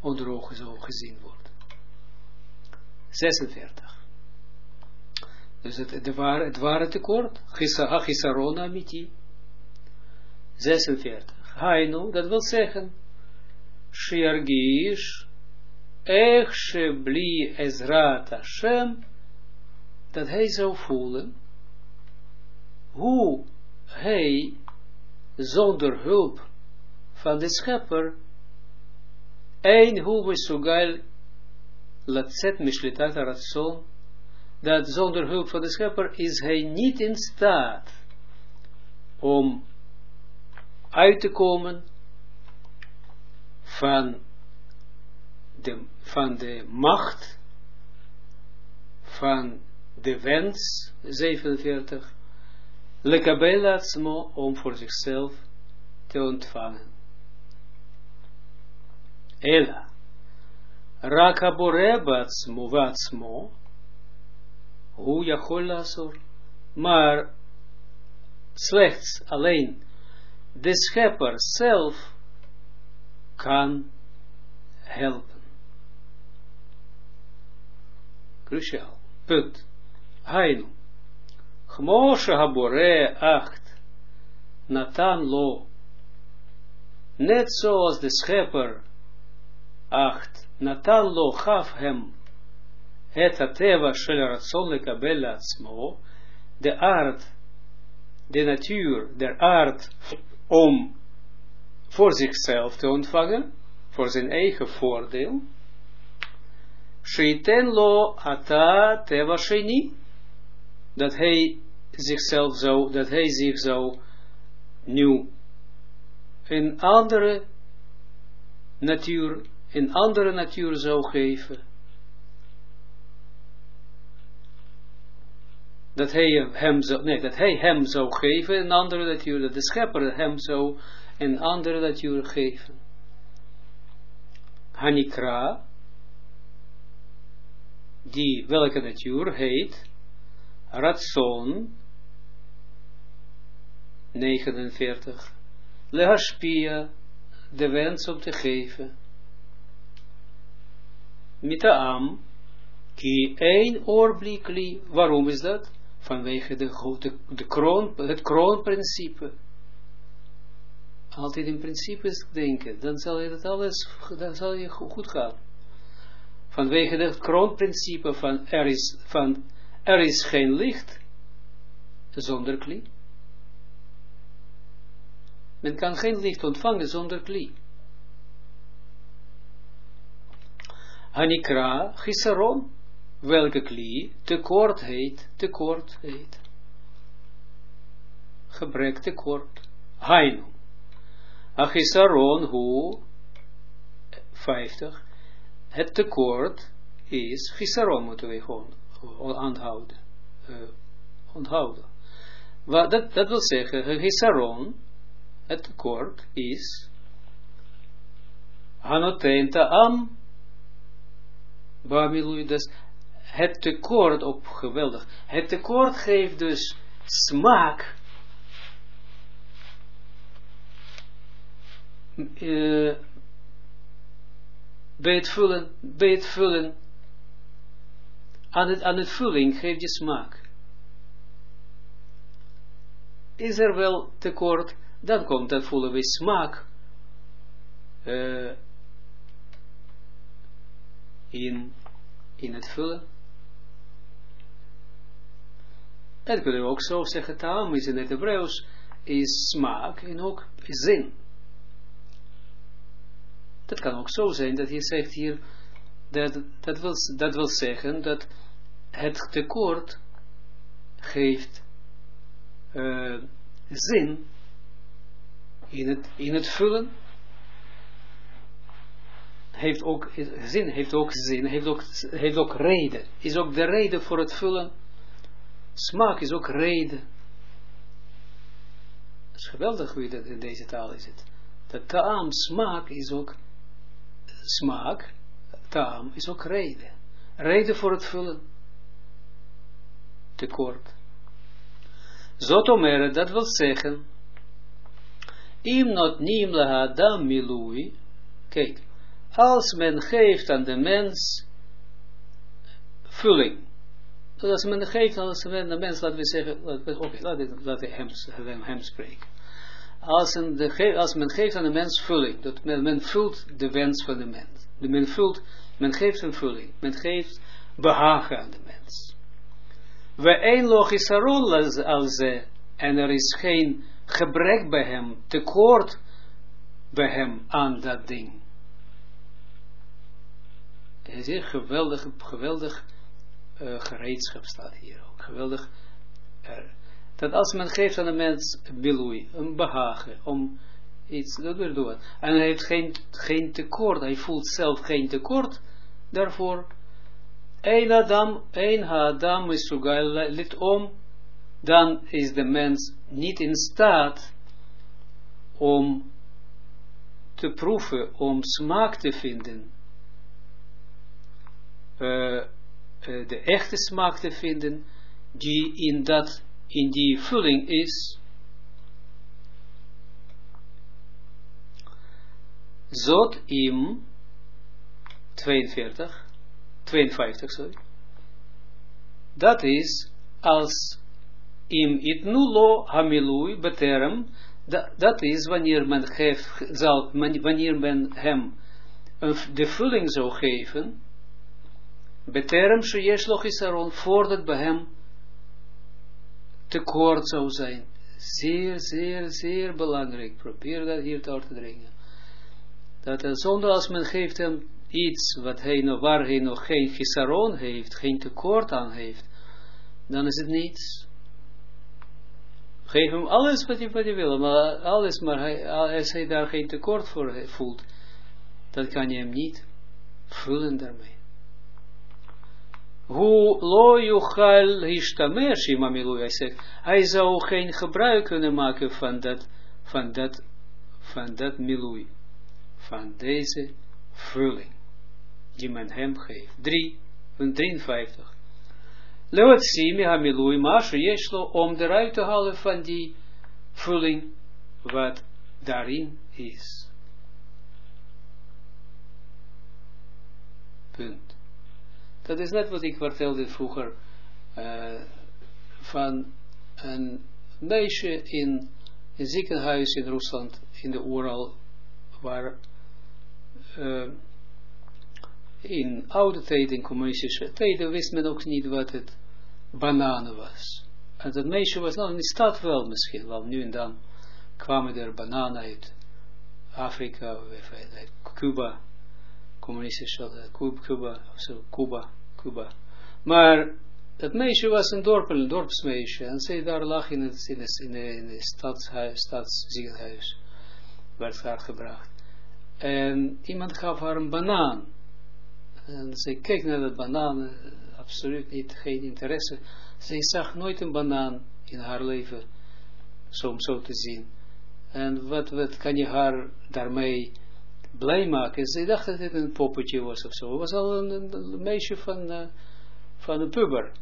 Onder ogen zou gezien worden. 46. Dus het, het, ware, het ware tekort. Hachisaron amiti. 46. Hainu, dat wil zeggen. Shiargish. Ech shebli ezrat Hashem. Dat hij zou voelen. Hoe hij zonder hulp van de schepper een hoe sugal latzet mishlitat ratson dat zonder hulp van de schepper is hij niet in staat om uit te komen van de, van de macht van de wens 47 lekabelatsmo om voor zichzelf te ontvangen Ela Rakabore batsmo vatsmo hoe Jachol Asor. Maar slechts alleen de schepper zelf kan helpen. Cruciaal. Punt. Hainu. Gmoshe habore acht. Natan lo. Net zoals de schepper acht. Natan lo gaf hem het ateva shel atzmo, de aard, de natuur, de aard om voor zichzelf te ontvangen, voor zijn eigen voordeel, Sheiten lo ata teva sheni, dat hij zichzelf zou, dat hij zich zou nu een andere natuur, een andere natuur zou geven, dat hij hem zou, nee, dat hij hem zou geven, een andere natuur, dat de schepper hem zou een andere natuur geven. Hanikra, die welke natuur heet, Ratson, 49, Lehashpia, de wens om te geven. Mitaam, ki een oorblikli, waarom is dat? vanwege de, de, kroon, het kroonprincipe. Altijd in principes denken, dan zal je dat alles, dan zal je goed gaan. Vanwege het kroonprincipe van er is, van er is geen licht zonder kli. Men kan geen licht ontvangen zonder kli. Hanikra, gisaron, welke kli tekort heet, tekort heet. Gebrek tekort. Hainu. Achisaron hu 50. Het tekort is, chisaron moeten we gewoon onthouden. Uh, onthouden. Wat, dat, dat wil zeggen, chisaron, het tekort is, hanotenta am, Bamilui, dus het tekort op geweldig. Het tekort geeft dus smaak. Uh, bij het vullen, bij het vullen, aan het, aan het vulling geeft je smaak. Is er wel tekort, dan komt dat voelen we smaak uh, in, in het vullen. Dat kunnen we ook zo zeggen, taam is in het Hebreeuws, is smaak en ook zin. Dat kan ook zo zijn dat je zegt hier, dat, dat, wil, dat wil zeggen dat het tekort geeft uh, zin in het, in het vullen, heeft ook zin, heeft ook zin, heeft ook, heeft ook reden, is ook de reden voor het vullen Smaak is ook reden. Het is geweldig hoe dat in deze taal is het. De taam, smaak is ook smaak, taam is ook reden. Reden voor het vullen. Tekort. Zotomere, dat wil zeggen, im not nim adam milui, kijk, als men geeft aan de mens vulling, dat als men geeft, men, de mens, laten we zeggen, oké, okay, laten laat hem, hem, spreken. Als, een, de, als men geeft aan de mens vulling, dat men, men vult de wens van de mens. Men vult, men geeft een vulling, men geeft behagen aan de mens. We een logisaron als en er is geen gebrek bij hem, tekort bij hem aan dat ding. Het is geweldig, geweldig uh, gereedschap staat hier ook. Geweldig. Uh, dat als men geeft aan een mens bilui, een behagen, om iets te doen, en hij heeft geen, geen tekort, hij voelt zelf geen tekort, daarvoor, een Adam, een Adam is lit om, dan is de mens niet in staat om te proeven, om smaak te vinden. Uh, uh, de echte smaak te vinden, die in, dat, in die vulling is. Zot im 42, 52, sorry. Dat is als im itnulo hamilui beterem, dat is wanneer men geeft, zal, wanneer men hem de vulling zou geven, beterem sheyesh lo chisaron, voordat bij hem tekort zou zijn. Zeer, zeer, zeer belangrijk. Probeer dat hier te dringen. Dat er zonder als men geeft hem iets wat hij nog, waar hij nog geen chisaron heeft, geen tekort aan heeft, dan is het niets. Geef hem alles wat hij, wat hij wil, maar alles, maar als hij daar geen tekort voor voelt, dan kan je hem niet vullen daarmee. Hoe lo yuchal hishtamesh imamilu, hij zegt, hij zou geen gebruik kunnen maken van dat, van dat, van dat milui, van deze vulling, die men hem geeft. 3, 53. Leot simi hamilui mashu yeshlo, om eruit te halen van die vulling, wat daarin is. Punt. Dat is net wat ik vertelde vroeger uh, van een meisje in een ziekenhuis in Rusland, in de Oeral, waar uh, in oude tijden, in communistische tijden, wist men ook niet wat het bananen was. En dat meisje was, nou in de stad wel misschien, wel nu en dan kwamen er bananen uit Afrika, uit Cuba, communistische Cuba, of zo, Cuba, Cuba. Maar dat meisje was een dorp, een dorpsmeisje, en zij daar lag in het, in het, in het, in stadshuis, stadsziekenhuis, werd haar gebracht. En iemand gaf haar een banaan. En zij keek naar de banaan, absoluut niet, geen interesse. Zij zag nooit een banaan in haar leven, zo om zo te zien. En wat, wat kan je haar daarmee blij maken? Zij dacht dat het een poppetje was of zo. Het was al een, meisje van, uh, van een puber.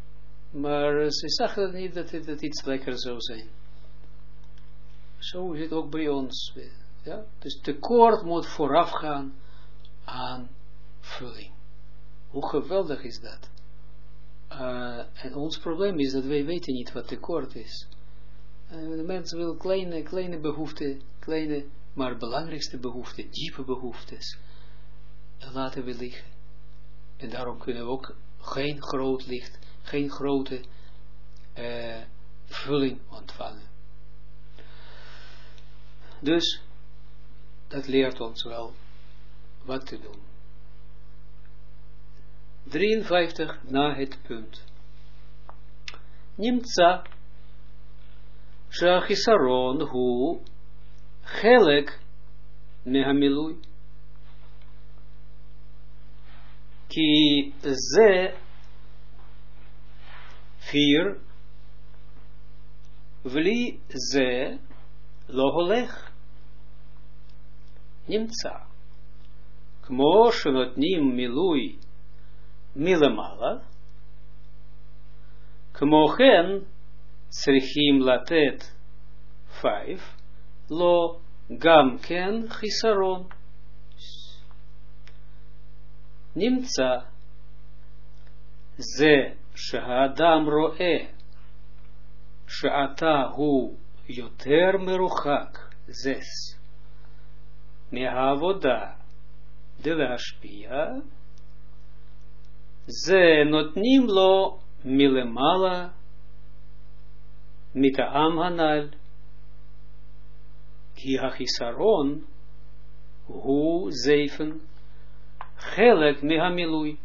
Maar ze zag niet dat het, dat iets lekker zou zijn. Zo is het ook bij ons. Ja? Dus tekort moet voorafgaan aan vulling. Hoe geweldig is dat? Uh, en ons probleem is dat wij weten niet wat tekort is. Uh, de mens wil kleine, kleine behoeften, kleine, maar belangrijkste behoeften, diepe behoeftes, laten we liggen. En daarom kunnen we ook geen groot licht, geen grote vulling ontvangen. Dus, dat leert ons wel wat te doen. 53 na het punt. Nimtza, Shachisaron, hu, Helek, Mehamilui. Ki ze Fir Vli ze Loholech Nimtza. Kmo shenotnim milui מילוי מלמעלה, כמו כן צריכים לתת פייב, לא גם כן חיסרון. נמצא זה שהאדם רואה שעתה הוא יותר מרוחק, זס, מהעבודה דלהשפיע, זה נותנים לו מלמעלה מטעם הנ"ל, כי החיסרון הוא זייפן, חלק מהמילוי.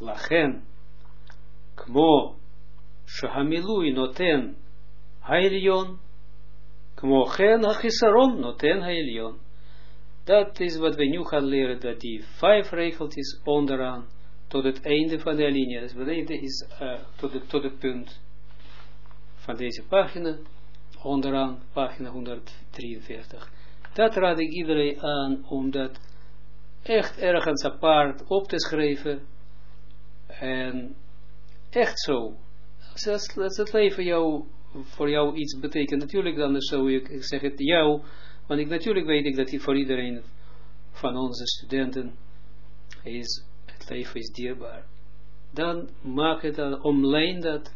לכן, כמו שהמילוי נותן העליון, כמו כן החיסרון nothen העליון. Dat is wat we nu gaan leren, dat die vijf regeltjes onderaan, tot het einde van de linie, dus het is uh, tot, het, tot het punt van deze pagina, onderaan, pagina 143. Dat raad ik iedereen aan, om dat echt ergens apart op te schrijven, en echt zo, als, als het leven jou, voor jou iets betekent, natuurlijk dan zou ik, ik zeg het jou, want ik natuurlijk weet ik dat voor iedereen van onze studenten is, is dierbaar. Dan maak het dan, omlijn dat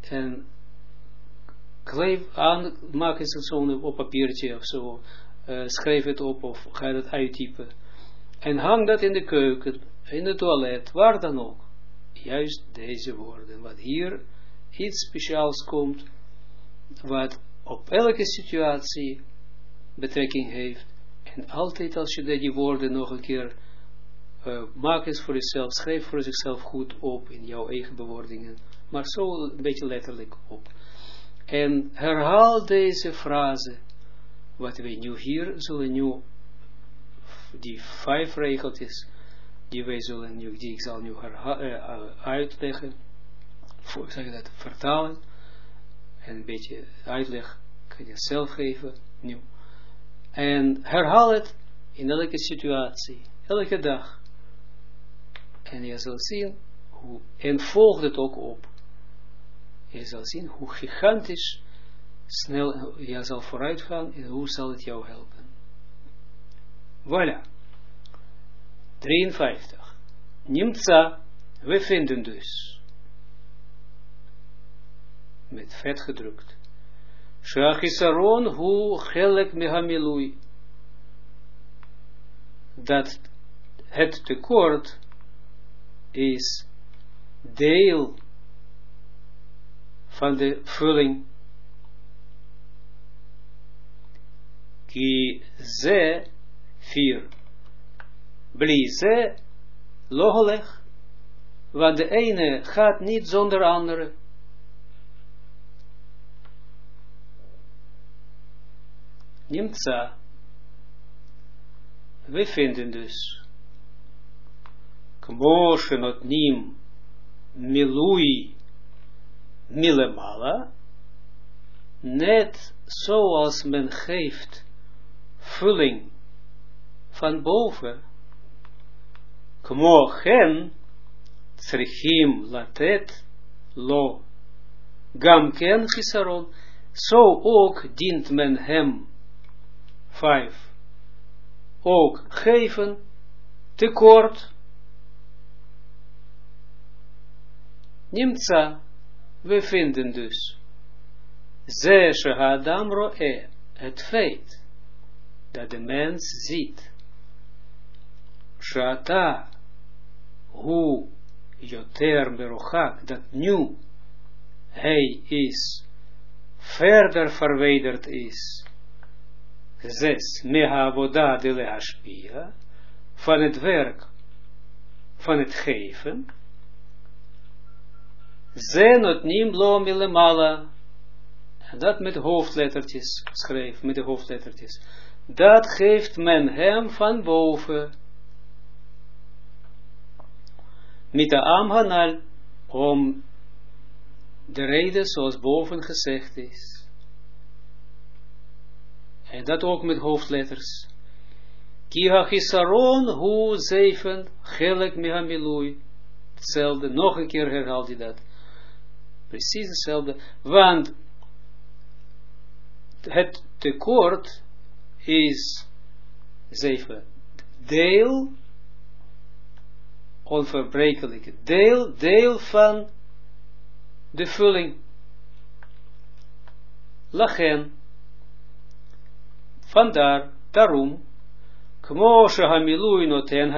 en kleef aan, maak het zo op papiertje of zo, uh, schrijf het op of ga het uittypen. En hang dat in de keuken, in de toilet, waar dan ook juist deze woorden. Wat hier iets speciaals komt, wat op elke situatie betrekking heeft. En altijd als je die woorden nog een keer uh, maak eens voor jezelf, schrijf voor zichzelf goed op in jouw eigen bewoordingen, maar zo een beetje letterlijk op. En herhaal deze frase, wat wij nu hier zullen nu, die vijf regeltjes, die wij zullen nu, die ik zal nu uh, uitleggen, voor, zeg dat, vertalen, en een beetje uitleg kan je zelf geven, nu. En herhaal het in elke situatie, elke dag. En je zal zien, hoe, en volg het ook op. Je zal zien hoe gigantisch snel je zal vooruit gaan en hoe zal het jou helpen. Voilà. 53. Nimtza, we vinden dus, met vet gedrukt, Shachisaron hu chelek mehamilui, dat het tekort is deel van de vulling. Ki ze vier blize logeleg, want de ene gaat niet zonder andere. Nimtza. We vinden dus, כמו nim milui milemala, net zoals men geeft vulling van boven, כמו כן צריכים לתת לו גם כן חיסרון, zo ook dient men hem, vijf, ook geven tekort, Nimtza, we vinden dus, ze shahadam roe, het feit, dat de mens ziet, shata, hoe Joter Berochak, dat nu hij is verder verwijderd is, zes, meha de lehaspia, van het werk, van het geven, zenot nim lo milemala, dat met hoofdlettertjes schreef, met de hoofdlettertjes, dat geeft men hem van boven, met de amhanal, om de reden zoals boven gezegd is. En dat ook met hoofdletters. Kiha chisaron hu zeven, gelek mehamilui. Hetzelfde, nog een keer herhaalt hij dat. Precies hetzelfde, want het tekort is zeven. Deel onverbrekelijke deel, deel van de vulling. Lachen, vandaar, daarom, Kmoshe hamilui noten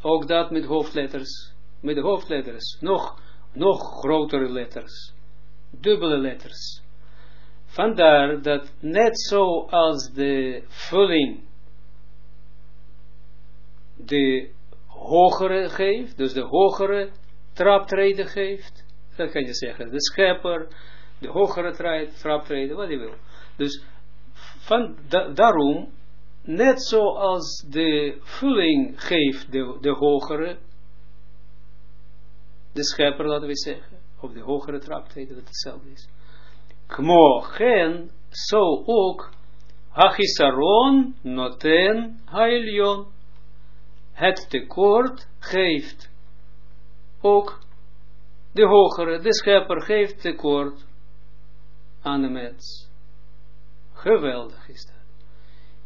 ook dat met hoofdletters, met de hoofdletters, nog, nog grotere letters, dubbele letters. Vandaar dat net zo als de vulling de hogere geeft, dus de hogere traptreden geeft, dat kan je zeggen, de schepper, de hogere traptreden, wat je wil. Dus van, daarom, net zoals de vulling geeft de, de hogere, de schepper, laten we zeggen, of de hogere traptreden, dat hetzelfde is. Kmo gen, zo ook, hachisaron noten hailion het tekort geeft ook de hogere, de schepper geeft tekort aan de mens. Geweldig is dat.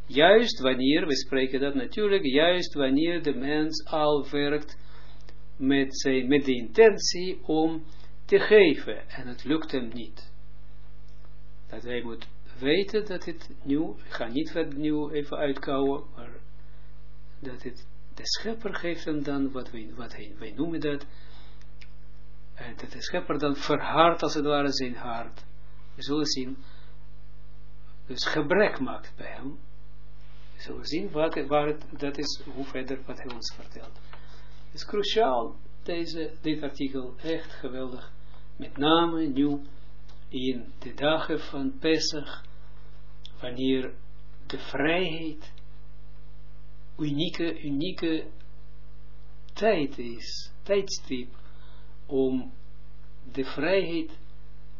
Juist wanneer, we spreken dat natuurlijk, juist wanneer de mens al werkt met, zijn, de intentie om te geven en het lukt hem niet. Dat hij moet weten dat het nu, ik ga niet wat nieuw even uitkouwen, maar dat het de schepper geeft hem dan, wat wij, wat hij, wij noemen dat, en dat de schepper dan verhardt als het ware zijn hart. We zullen zien, dus gebrek maakt bij hem. We zullen zien wat, waar het, dat is, hoe verder wat hij ons vertelt. Is cruciaal, deze, dit artikel, echt geweldig. Met name nu in de dagen van Pesach, wanneer de vrijheid unieke, unieke tijd is, tijdstip, om de vrijheid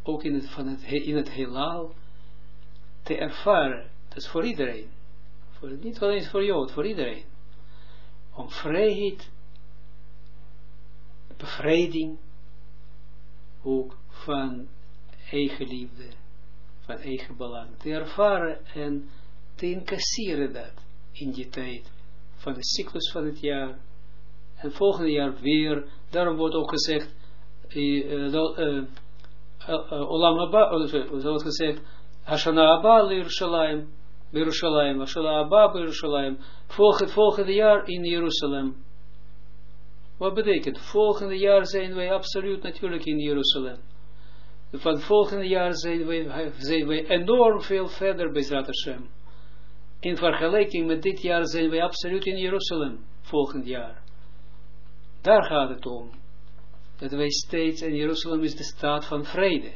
ook in het, van het, in het heelal te ervaren. Dat is voor iedereen. Voor, niet alleen voor jou, voor iedereen. Om vrijheid, bevrijding, ook van eigen liefde, van eigen belang, te ervaren en te incasseren dat in die tijd van de cyclus van het jaar. En volgende jaar weer, daarom wordt ook gezegd, Olam Abba, zo wordt gezegd, Hashana Abba Yerushalayim, Yerushalayim, Hashana Abba Yerushalayim, volgend, volgende jaar in Jeruzalem. Wat betekent? Volgende jaar zijn wij absoluut natuurlijk in Jeruzalem. Van volgende jaar zijn wij, zijn wij enorm veel verder bij Hashem in vergelijking met dit jaar zijn wij absoluut in Jeruzalem, volgend jaar. Daar gaat het om. Dat wij steeds, in Jeruzalem is de staat van vrede.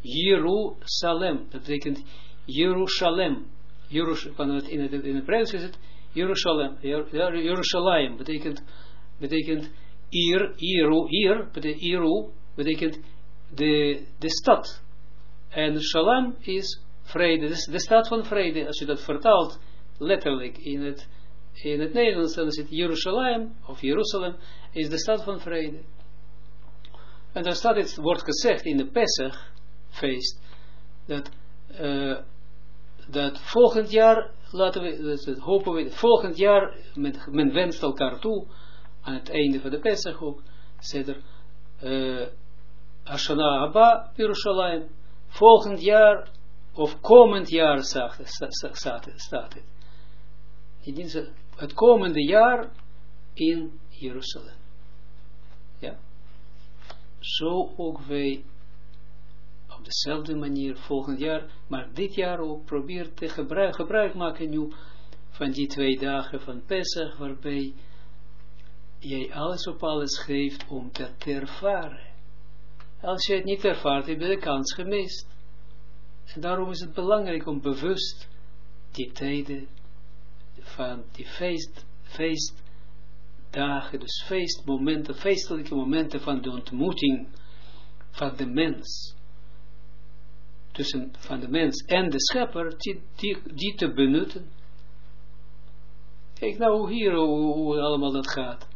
Jerusalem, dat betekent Jeruzalem. Jeruz, in het, het is het Jeruzalem. Jeruzalem betekent, betekent Ir, Iru, Ir, betekent Iru, betekent de, de stad. En Shalem is vrede, de staat van vrede, als je dat vertaalt, letterlijk in het, in het Nederlands, dan is het Jeruzalem, of Jeruzalem, is de stad van vrede. En daar staat het, wordt gezegd in de Pesach feest, dat, uh, dat volgend jaar, laten we, dat hopen we, volgend jaar, men wenst elkaar toe, aan het einde van de Pesach ook, zit er, uh, Ashana Abba, Yerushalayim, volgend jaar of komend jaar staat, staat het. Het komende jaar in Jeruzalem. Ja. Zo ook wij op dezelfde manier volgend jaar, maar dit jaar ook probeer te gebruik, gebruik maken nu van die twee dagen van Pesach, waarbij jij alles op alles geeft om dat te ervaren. Als je het niet ervaart, heb je de kans gemist. En daarom is het belangrijk om bewust die tijden van die feest, feestdagen, dus feestmomenten, feestelijke momenten van de ontmoeting van de mens, tussen van de mens en de schepper, die, die, die te benutten. Kijk nou hier hoe, hoe allemaal dat gaat.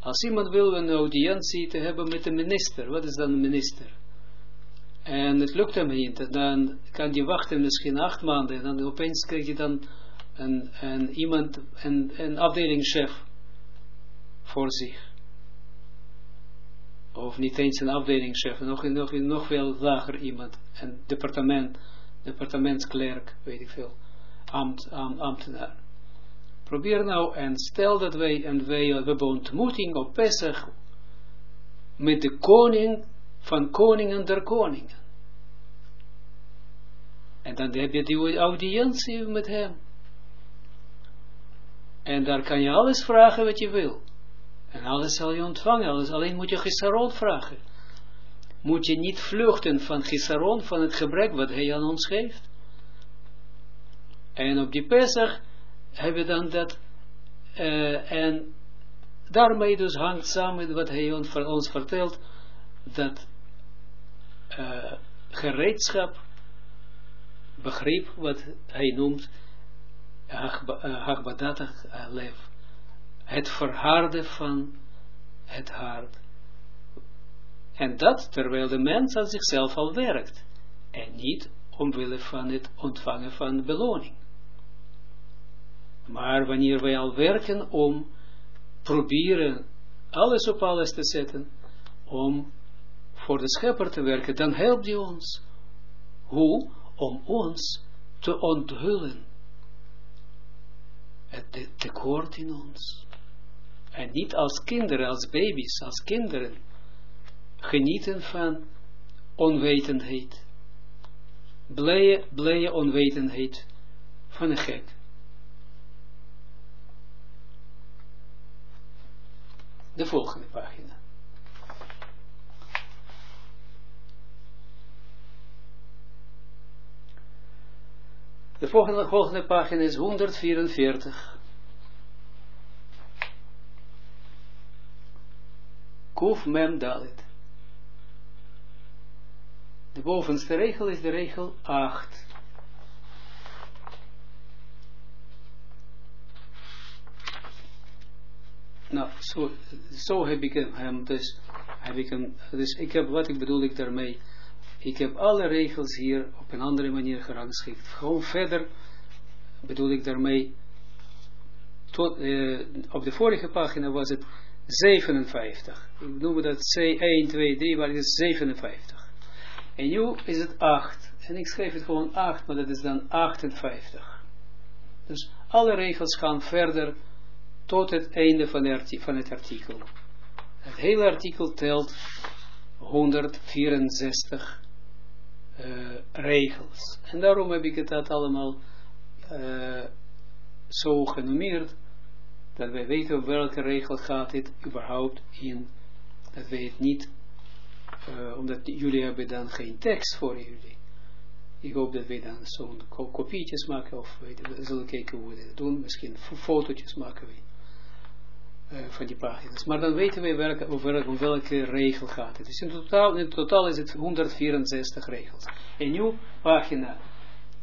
Als iemand wil een audiëntie te hebben met de minister, wat is dan een minister? En het lukt hem niet. Dan kan hij wachten misschien acht maanden. En dan opeens krijg je dan een, een iemand, een, een afdelingchef. voor zich. Of niet eens een afdelingchef, nog, nog, nog veel lager iemand, een departement, departementsklerk, weet ik veel, ambt, ambtenaar. Probeer nou en stel dat wij, en wij hebben ontmoeting op Pesach met de koning van koningen der koningen. En dan heb je die audiëntie met hem. En daar kan je alles vragen wat je wil. En alles zal je ontvangen. Alles, alleen moet je Gisaron vragen. Moet je niet vluchten van Gisaron, van het gebrek wat hij aan ons geeft. En op die Pesach hebben dan dat. Uh, en daarmee dus hangt samen wat hij ons vertelt. Dat uh, gereedschap, begrip wat hij noemt Hagbadatach eh, lev. Het verharden van het hart. En dat terwijl de mens aan zichzelf al werkt. En niet omwille van het ontvangen van beloning. Maar wanneer wij al werken om proberen alles op alles te zetten, om voor de schepper te werken, dan helpt hij ons. Hoe? Om ons te onthullen het tekort in ons. En niet als kinderen, als baby's, als kinderen, genieten van onwetendheid. Blije, blije onwetendheid van een gek. De volgende pagina. De volgende, volgende pagina is 144. Kuf mem dalit. De bovenste regel is de regel 8. Nou, zo, heb ik hem, dus, ik hem, dus ik heb, wat ik bedoel ik daarmee, ik heb alle regels hier op een andere manier gerangschikt. Gewoon verder bedoel ik daarmee, tot, uh, op de vorige pagina was het 57. Ik noem dat C1, 2, 3, maar het is 57. En nu is het 8. En ik schrijf het gewoon 8, maar dat is dan 58. Dus alle regels gaan verder tot het einde van, het artikel. Het hele artikel telt 164 uh, regels. En daarom heb ik het allemaal uh, zo genomineerd, dat wij weten welke regel gaat dit überhaupt in, dat wij het niet, uh, omdat jullie hebben dan geen tekst voor jullie. Ik hoop dat wij dan zo'n kopietjes maken, of we zullen kijken hoe we dat doen, misschien fotootjes maken we. Uh, van die pagina's. Maar dan weten we welke, welke, regel gaat het. Dus in totaal, in totaal is het 164 regels. En nu pagina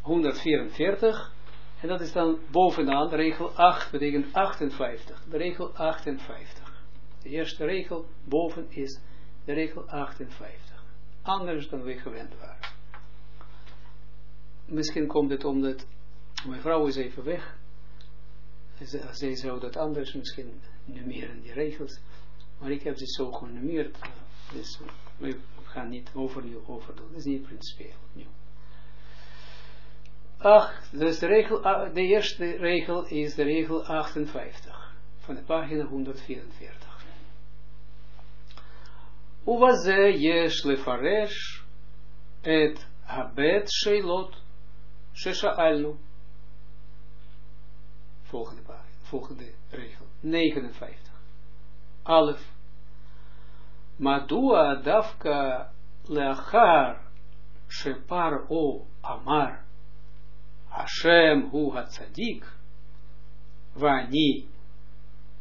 144. En dat is dan bovenaan regel 8, betekent 58. De regel 58. De eerste regel boven is de regel 58. Anders dan we gewend waren. Misschien komt het omdat mijn vrouw is even weg. Zij zou dat anders misschien nummeren, die regels. Maar ik heb ze zo genumeerd. Dus we gaan niet overnieuw overdoen. Dat is niet principieel opnieuw. Ach, dus de, regel, ah, de eerste regel is de regel 58 van de pagina 144. Uwaze yesh lefaresh et habet sheilot shesha'alnu. Volgende volgende regel. 59. Alef. Madua dafka leachar shepar o amar. Hashem hu hatzadik. Vani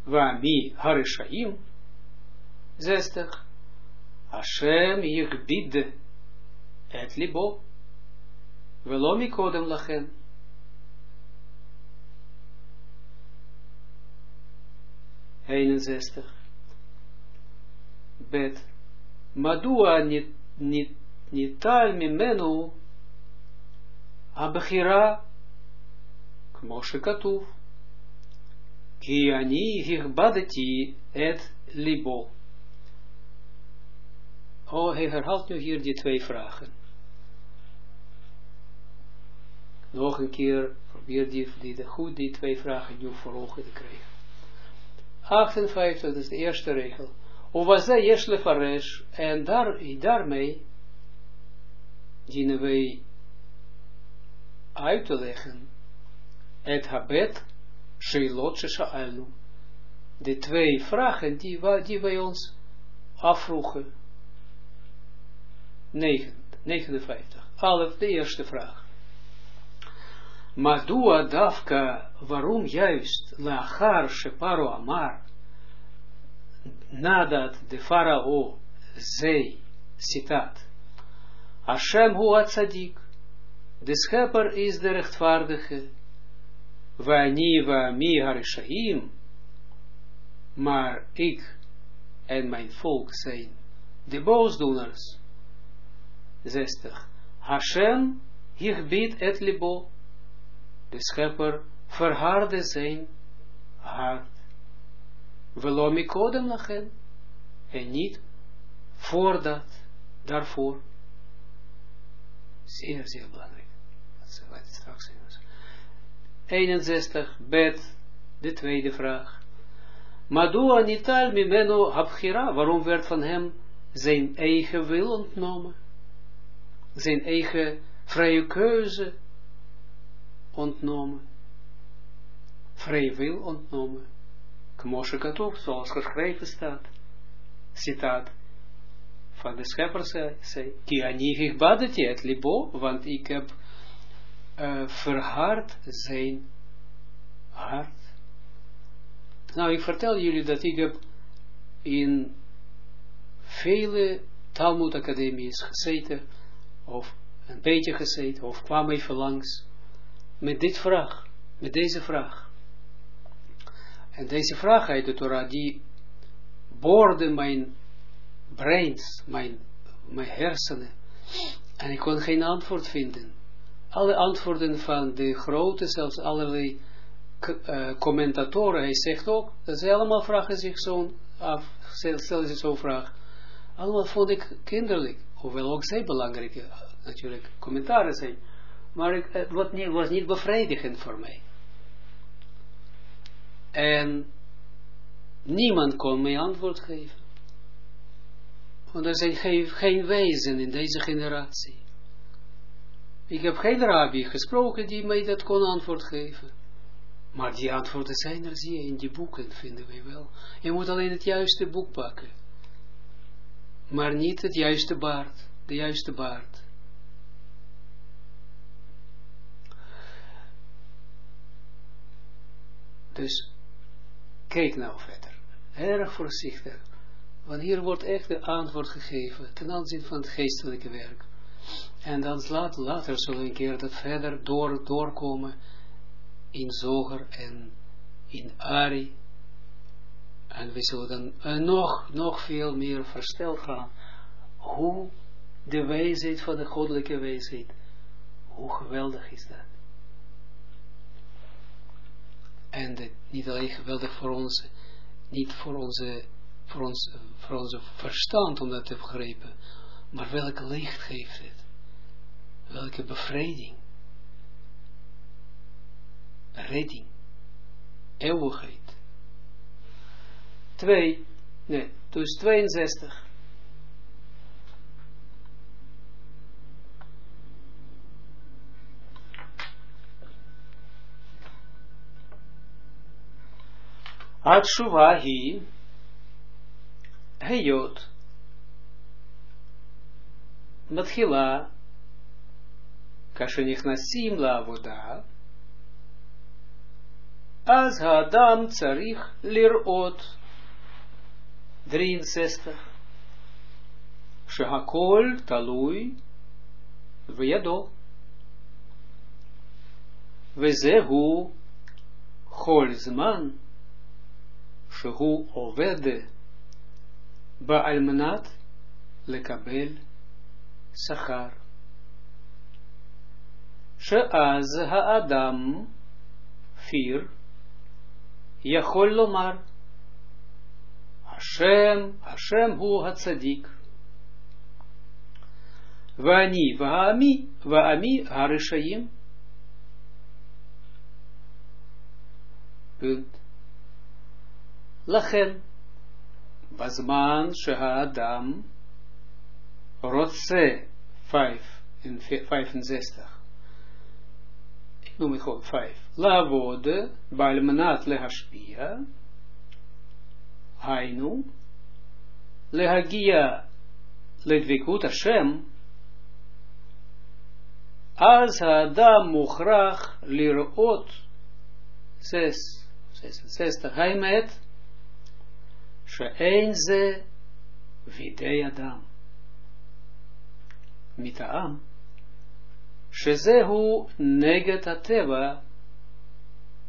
vami harishaim 60 Hashem yigbid et libo. Velo mikodem lachen 61. Bet. Madua nital mimenu abechira כמו שכתוב, ki ani hirbadeti et libo. Oh, hij herhaalt nu hier die twee vragen. Nog een keer, probeer die, die, goed die twee vragen nu voor ogen te krijgen. 58, dat is de eerste regel. Uwaze yesh lefaresh, en daar, daarmee dienen wij uit te leggen het habet sheilot shesha'alnu. De twee vragen die, die wij ons afvroegen. 9, 59. Alef, de eerste vraag. Madua dafka, waarom juist, lachar sheparo amar, nadat de farao zei, citaat, Hashem hu atzadik, de schepper is de rechtvaardige, Vani va mi harishaim, maar ik en mijn volk zijn de boosdoeners. 60. Hashem higbit et libo, de schepper verharde zijn hart. Velomikodem lachen, en niet voordat, daarvoor. Zeer, zeer belangrijk. Dat is wat straks 61, bet, de tweede vraag. Madua nital mimeno waarom werd van hem zijn eigen wil ontnomen? Zijn eigen vrije keuze ontnomen. Vrije wil ontnomen. Kmoshe Katov, zoals geschreven staat. Citaat van de schepper zei, ki anihig badet het libo, want ik heb uh, verhard zijn hart. Nou, ik vertel jullie dat ik heb in vele Talmud academies gezeten, of een beetje gezeten, of kwam even langs, met dit vraag, met deze vraag. En deze vraag uit de Torah, die boorde mijn brains, mijn, mijn hersenen, en ik kon geen antwoord vinden. Alle antwoorden van de grote, zelfs allerlei uh, commentatoren, hij zegt ook, dat ze allemaal vragen zich zo'n af, stellen zich zo'n vraag. Allemaal vond ik kinderlijk, hoewel ook zij belangrijke, natuurlijk, commentaren zijn. Maar ik, het was niet, bevredigend voor mij. En niemand kon mij antwoord geven. Want er zijn geen, geen wezen in deze generatie. Ik heb geen rabbi gesproken die mij dat kon antwoord geven. Maar die antwoorden zijn er, zie je, in die boeken vinden we wel. Je moet alleen het juiste boek pakken. Maar niet het juiste baard. De juiste baard. Dus, kijk nou verder. Erg voorzichtig. Want hier wordt echt de antwoord gegeven ten aanzien van het geestelijke werk. En dan later, later zullen we een keer dat verder door, doorkomen in Zoger en in Ari. En we zullen dan uh, nog, nog veel meer versteld gaan hoe de wijsheid van de goddelijke wijsheid, hoe geweldig is dat. En de, niet alleen geweldig voor ons, niet voor onze, voor ons, voor onze verstand om dat te begrijpen, maar welke licht geeft het. Welke bevrijding. Redding. Eeuwigheid. 2. Nee, dus 62. התשובה היא, היות, מתחילה כאשר נכנסים לעבודה, אז האדם צריך לראות 63 שהכל תלוי בידו וזהו כל זמן שהוא עובד בעל מנת לקבל שכר. שאז האדם פיר Yachol Lomar. Hashem, Hashem hu hatzadik. Vani, Vaami, Vaami, Harishayim. Punt. Lachen. Bazman Shehaadam. Rotse 5 en 65. Ik noem het gewoon 5. Lavode, balmanat lehashpia. Hainu. Lehagia לדבקות השם, אז האדם מוכרח לראות, זס, זס, האמת, שאין זה בידי אדם. מטעם שזהו נגד הטבע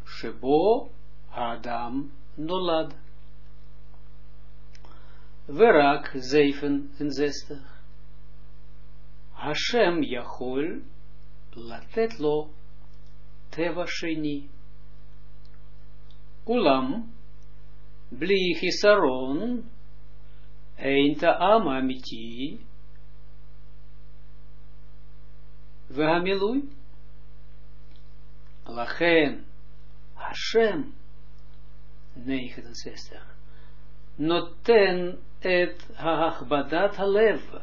שבו האדם נולד. ורק זייפן וזסתך. השם יכול לתת לו טבע שני. אולם, בלי חיסרון, אין טעם אמיתי והמילוי. לכן, השם, 69, נותן את ההכבדת הלב,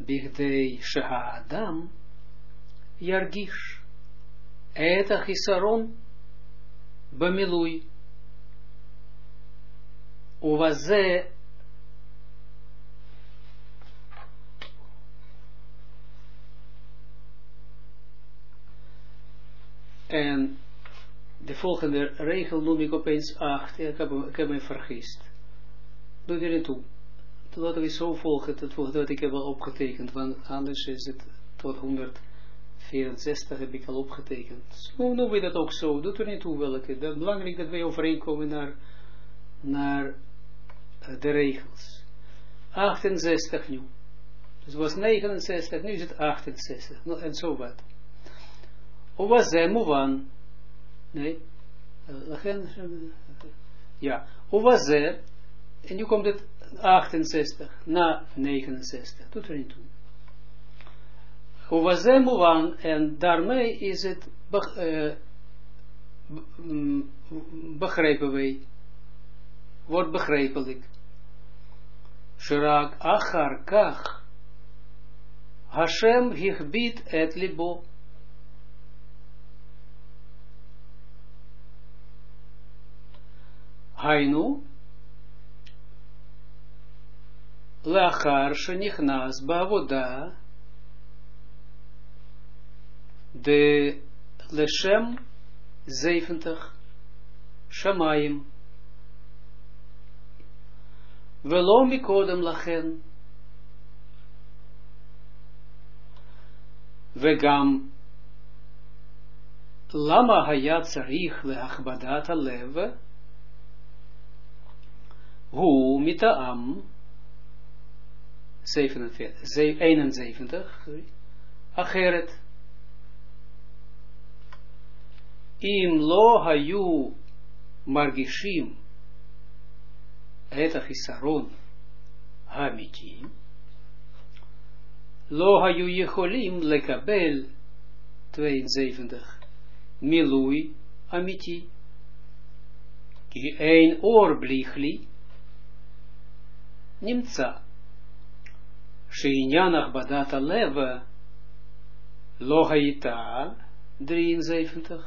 בכדי שהאדם ירגיש את החיסרון במילוי. ובזה En de volgende regel noem ik opeens 8. Ik heb, ik heb me vergist. Doe er niet toe. Laten we zo volgen, het wat ik heb al opgetekend, want anders is het tot 164 heb ik al opgetekend. Hoe noemen we dat ook zo? Doe er niet toe welke. Het is belangrijk dat wij overeenkomen naar, naar de regels. 68 nu. Dus was 69, nu is het 68. En zo wat. Uwaze muvan. Nee. Lachen. Ja. Uwaze. En nu komt het 68 na 69. Doet er niet toe. Uwaze muvan. En daarmee is het begrepen wij. Wordt begrijpelijk. Shirak achar kach Hashem hichbit et libo. Hainu Lachar shenichnas bavoda de leshem zeventig shamayim Velom bikodem lachen. Vegam lama haya tsarich leachbadat alev hu mitaam 71 acheret im hayu margishim et achisaron hamitim, lo hayu yecholim lekabel 72, milui amiti, ki een oor blichli, נמצא שעניין הכבדת הלב לא הייתה 73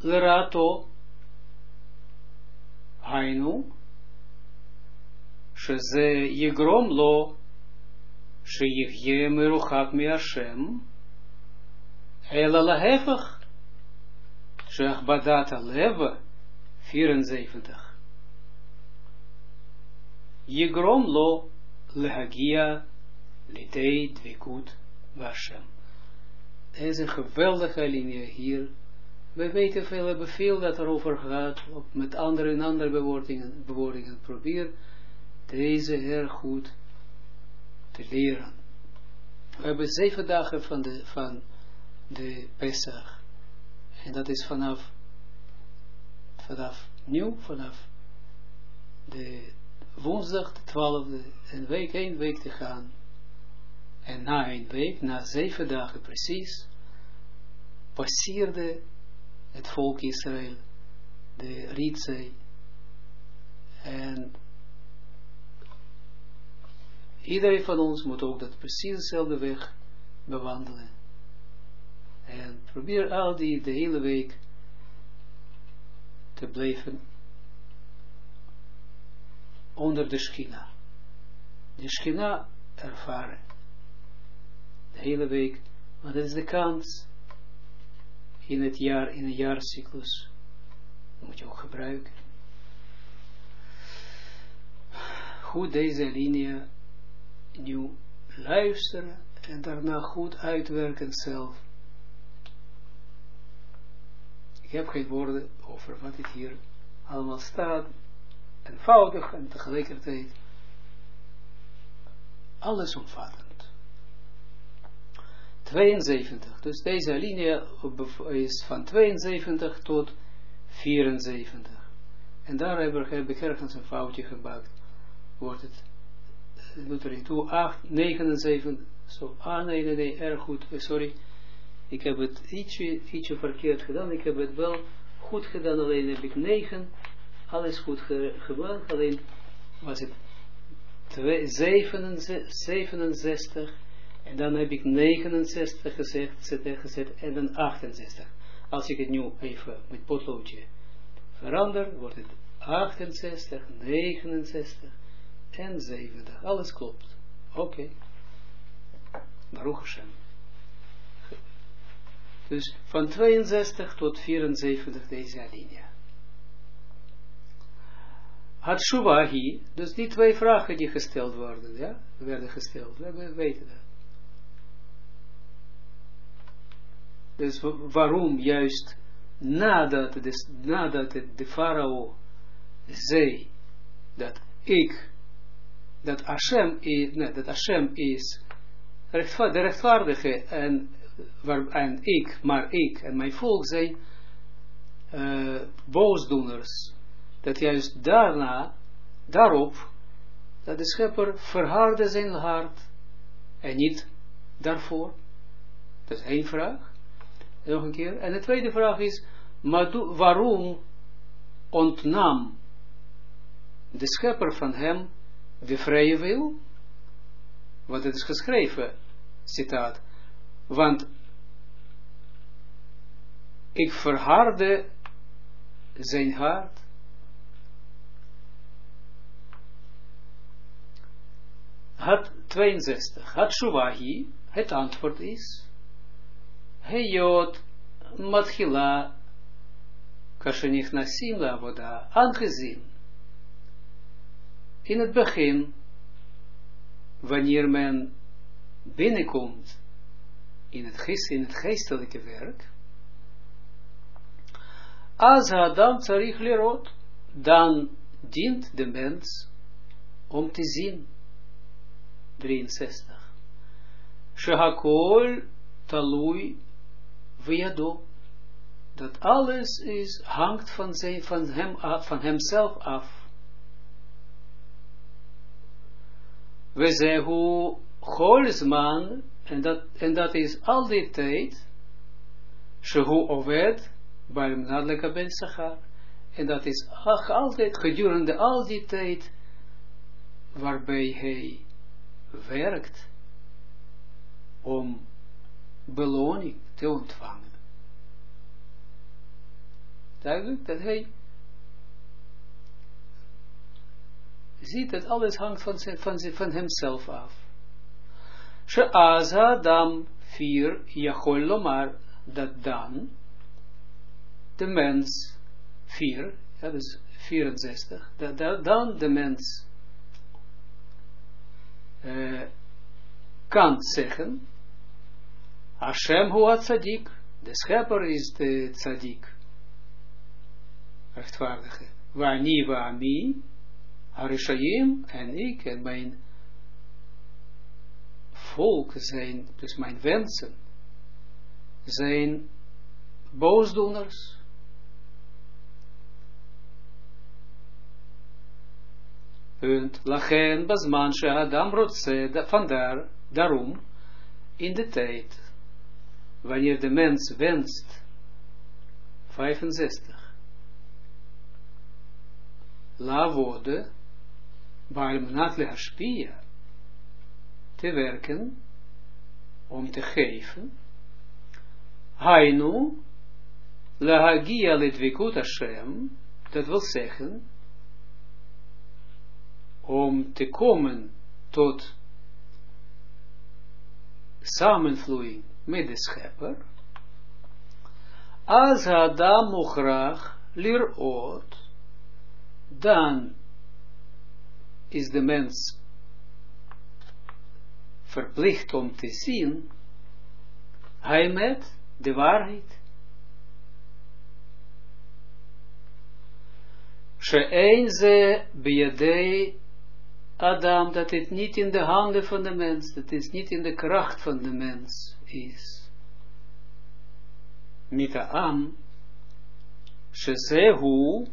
לרעתו היינו שזה יגרום לו שיחיה מרוחק מהשם אלא להפך שהכבדת הלב 74 Yigrom lo lehagia litei dvikut vashem. Het is een geweldige linie hier. we weten veel, hebben veel dat erover gaat, met andere en andere bewoordingen, bewoordingen. Probeer deze heel goed te leren. We hebben zeven dagen van de, van de Pesach. En dat is vanaf vanaf nieuw, vanaf de woensdag de twaalfde, een week, één week te gaan. En na een week, na zeven dagen precies, passeerde het volk Israël de Rietzee. En iedereen van ons moet ook dat precies dezelfde weg bewandelen. En probeer al die de hele week te blijven onder de schina. De schina ervaren. De hele week. Want dat is de kans in het jaar, in een jaarcyclus. Dat moet je ook gebruiken. Goed deze linie nu luisteren en daarna goed uitwerken zelf. Ik heb geen woorden over wat het hier allemaal staat. Eenvoudig en tegelijkertijd allesomvattend. 72. Dus deze linie is van 72 tot 74. En daar heb ik ergens een foutje gebakt. Wordt het, doet er toe, 8, 79, zo, ah nee, nee, nee, erg goed, eh, sorry. Ik heb het ietsje, ietsje verkeerd gedaan, ik heb het wel goed gedaan, alleen heb ik 9, alles goed gedaan, alleen was het 67 en dan heb ik 69 gezegd, gezet en dan 68. Als ik het nu even met potloodje verander, wordt het 68, 69 en 70. Alles klopt. Oké. Okay. Baruch Hashem. Dus van 62 tot 74 deze alinea. Had Shuvahi, dus die twee vragen die gesteld worden, ja, werden gesteld, we weten dat. Dus waarom juist nadat, nadat de farao zei dat ik, dat Hashem is, nee, dat Hashem is de rechtvaardige en, waar, en ik, maar ik en mijn volk zijn uh, boosdoeners. Dat juist daarna, daarop, dat de schepper verhardde zijn hart en niet daarvoor. Dat is één vraag. Nog een keer. En de tweede vraag is, maar waarom ontnam de schepper van hem de vrije wil? Want het is geschreven, citaat, want ik verharde zijn hart had 62, had Shuvahi, het antwoord is, Heyot matchila nasim lavoda, aangezien in het begin, wanneer men binnenkomt in het, geest, in het geestelijke werk, als Adam tsarich lerot, dan dient de mens om te zien. 63. Shehakol talui Vijado. Dat alles is, hangt van, zijn, van, hem, van hemzelf af. We zeggen Holzman, en dat, en dat is al die tijd, Shehu Oved, Barim Nadleka Ben Sachar, en dat is altijd gedurende al die tijd, waarbij hij werkt om beloning te ontvangen. Duidelijk dat hij ziet dat alles hangt van, van, van hemzelf af. She'aza dam 4 Yachol Lomar, dat dan de mens 4, ja, dus 64, dat, dat dan de mens uh, kan zeggen Hashem huwa tzadik. De schepper is de tzadik. Rechtvaardige. Wani wa ami. Harishayim en ik en mijn volk zijn, dus mijn wensen, zijn boosdoeners. Punt. Lachen, Basmanche, Adam, Rotse, vandaar, daarom, in de tijd wanneer de mens wenst, 65, la wode, baal menat le haspia, te werken, om te geven, hainu, la hagia le Hashem, dat wil zeggen, om te komen tot samenvloeiing met de schepper, als Adam graag lirot, dan is de mens verplicht om te zien, hij met de waarheid. Ze Adam, dat het niet in de handen van de mens, dat het niet in de kracht van de mens is. Mitaam, shezehu,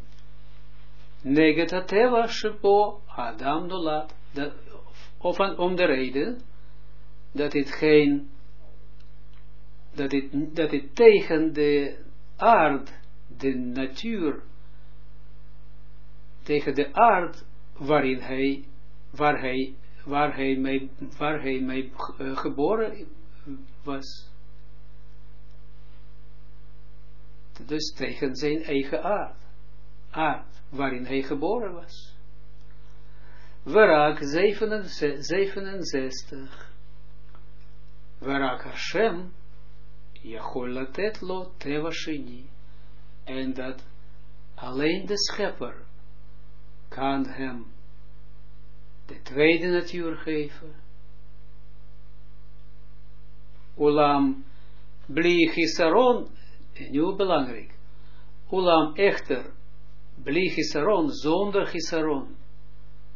neget hateva shebo Adam dolat, of om de reden, dat het geen, dat het, dat het tegen de aard, de natuur, tegen de aard waarin hij waar hij, waar hij mee, waar hij mee uh, geboren was. Dus tegen zijn eigen aard, aard waarin hij geboren was. Warak 67. Warak Hashem, Yachol latet lo teva sheni. En dat alleen de schepper kan hem de tweede natuur geven. Olam bli chisaron, en nu belangrijk, Olam echter, bli chisaron, zonder chisaron,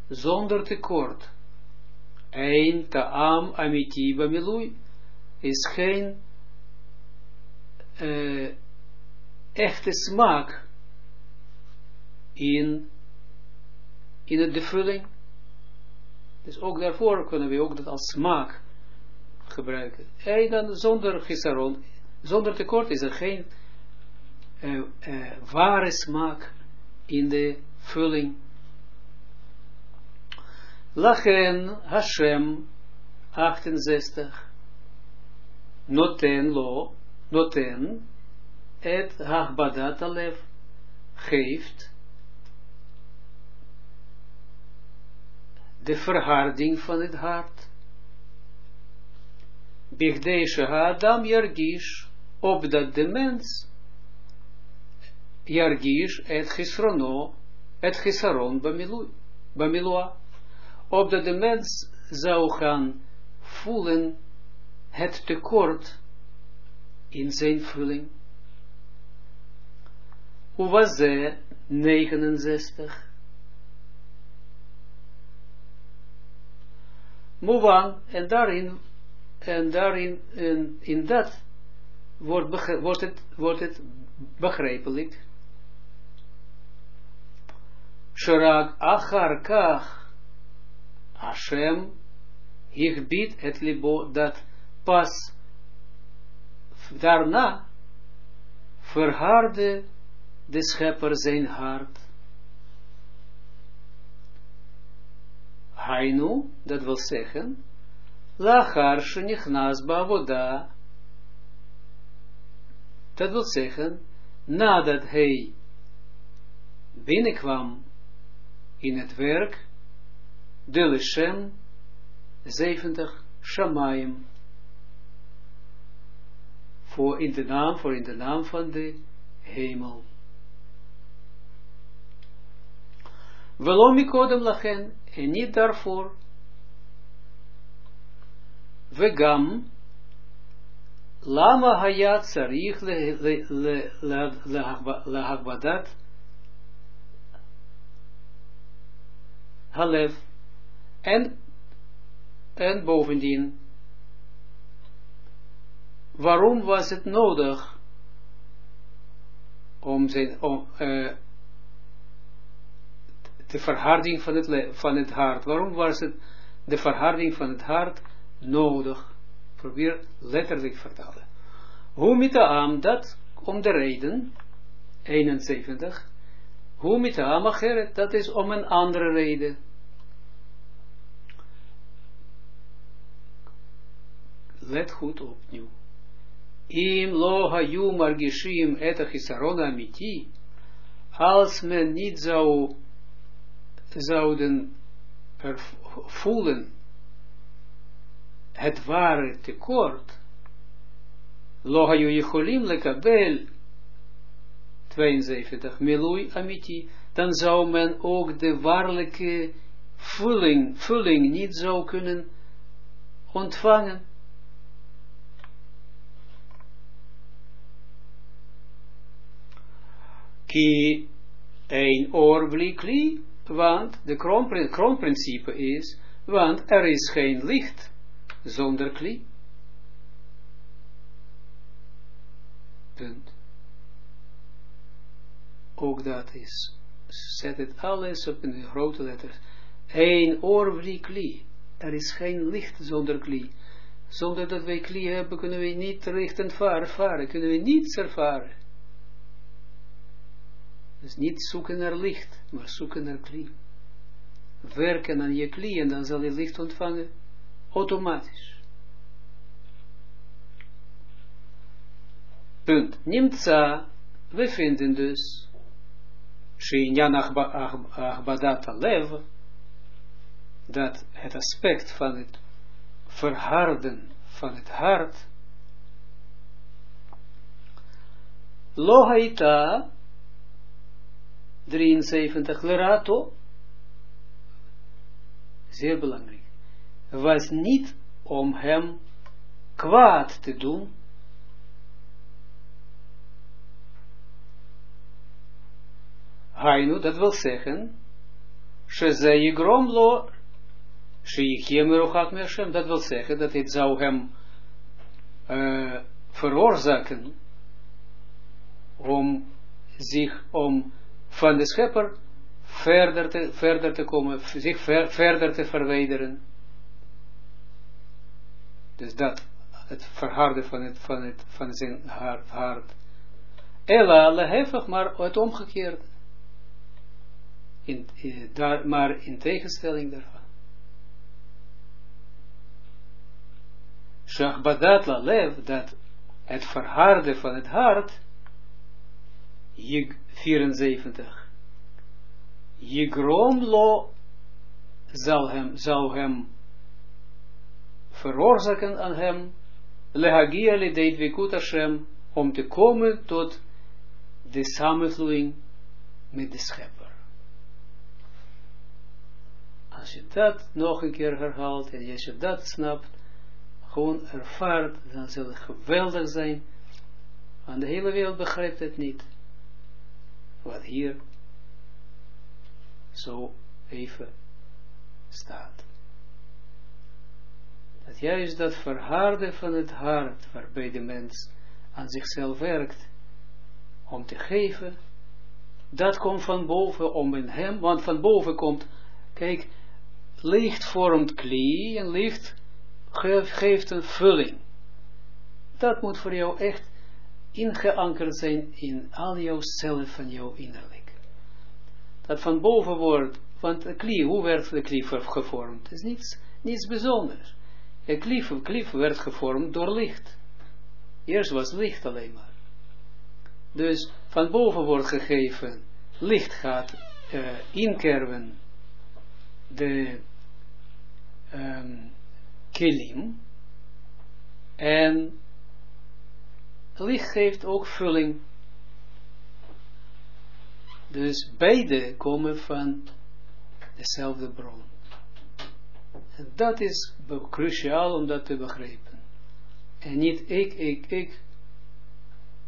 zonder tekort. Ein taam amiti bamilui, is geen uh, echte smaak in, in de vulling dus ook daarvoor kunnen we ook dat als smaak gebruiken. En dan zonder gisaron, zonder tekort is er geen uh, uh, ware smaak in de vulling. Lachen Hashem 68 Noten lo, noten et hachbadat alef geeft de verharding van het hart. Bigdeische Adam Yargish, opdat de mens Yargish et Chisrono, et Chisaron Bamilua, opdat de mens zou gaan voelen het tekort in zijn vulling. Hoe was ze 69? Movan, en daarin, en daarin, en in dat, wordt, wordt, het, wordt het begrijpelijk. Achar kach, Hashem, ik bied het libo, dat pas daarna verharde de schepper zijn hart Hainu, dat wil zeggen, Lachar shenichnas bavoda. Dat wil zeggen, nadat hij binnenkwam in het werk, de Leshem 70 Shamayim. Voor in de naam, voor in de naam van de hemel. Velomikodem lachen, en niet daarvoor. Vegam, lama hayat sarich lehagbadat halef. En, en bovendien, waarom was het nodig om, zijn, om uh, de verharding van het, van het hart. Waarom was het de verharding van het hart nodig? Probeer letterlijk vertalen. Hoe met dat om de reden, 71, hoe met dat is om een andere reden. Let goed op nu. Im lo hayu margishim et chisaron amiti, als men niet zou, zouden voelen het ware tekort, lo hayu yicholim lekabel 72 milui amiti, dan zou men ook de waarlijke vulling, vulling niet zou kunnen ontvangen. ki een oorblikli, want de kroonprincipe is, want er is geen licht zonder kli. Punt. Ook dat is, zet het alles op in de grote letters. Een oorblikli. Er is geen licht zonder kli. Zonder dat wij kli hebben, kunnen we niet richten ervaren, kunnen we niets ervaren. Dus niet zoeken naar licht, maar zoeken naar kli. Werken aan je kli en dan zal je licht ontvangen, automatisch. Punt. Nimtza, we vinden dus, Shinyan Achbadat Lev, dat het aspect van het verharden van het hart, Lohaita 73 lerato, zeer belangrijk, was niet om hem kwaad te doen, Hainu, dat wil zeggen, Sheze Yigrom lo, Hashem, dat wil zeggen dat het zou hem uh, veroorzaken om zich, om van de schepper verder te, verder te komen, zich ver, verder te verwijderen. Dus dat, het verharden van, het, van, het, van zijn hart. hart. Ella lehefig, maar het omgekeerde. In, in, daar, maar in tegenstelling daarvan. Shachbadat la lev, dat het verharden van het hart, 74. Jigrom lo zal hem, zal hem veroorzaken aan hem, lehagia li deit vikut Hashem, om te komen tot de samenvloeiing met de schepper. Als je dat nog een keer herhaalt, en als je dat snapt, gewoon ervaart, dan zal het geweldig zijn, want de hele wereld begrijpt het niet wat hier zo even staat. Dat juist dat verharden van het hart, waarbij de mens aan zichzelf werkt, om te geven, dat komt van boven om in hem, want van boven komt, kijk, licht vormt klie en licht geeft een vulling. Dat moet voor jou echt ingeankerd zijn in al jouw cellen van jouw innerlijk. Dat van boven wordt, want de klie, hoe werd de klie gevormd? Is niets, niets bijzonders. Klie, klie werd gevormd door licht. Eerst was licht alleen maar. Dus van boven wordt gegeven, licht gaat uh, inkerven de um, en licht geeft ook vulling. Dus beide komen van dezelfde bron. Dat is cruciaal om dat te begrijpen. En niet ik, ik, ik.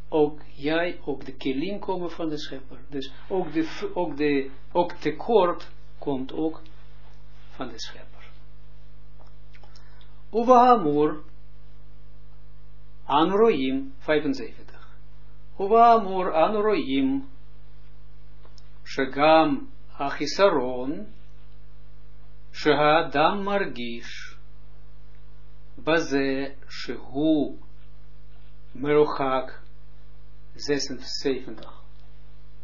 Ook jij, ook de kilim komen van de schepper. Dus ook, de, ook, de, ook tekort komt ook van de schepper. Uwahamur Anroim 75. Uwa amur anroim. Shegam achisaron, sheha margish, baze shehu merochak 76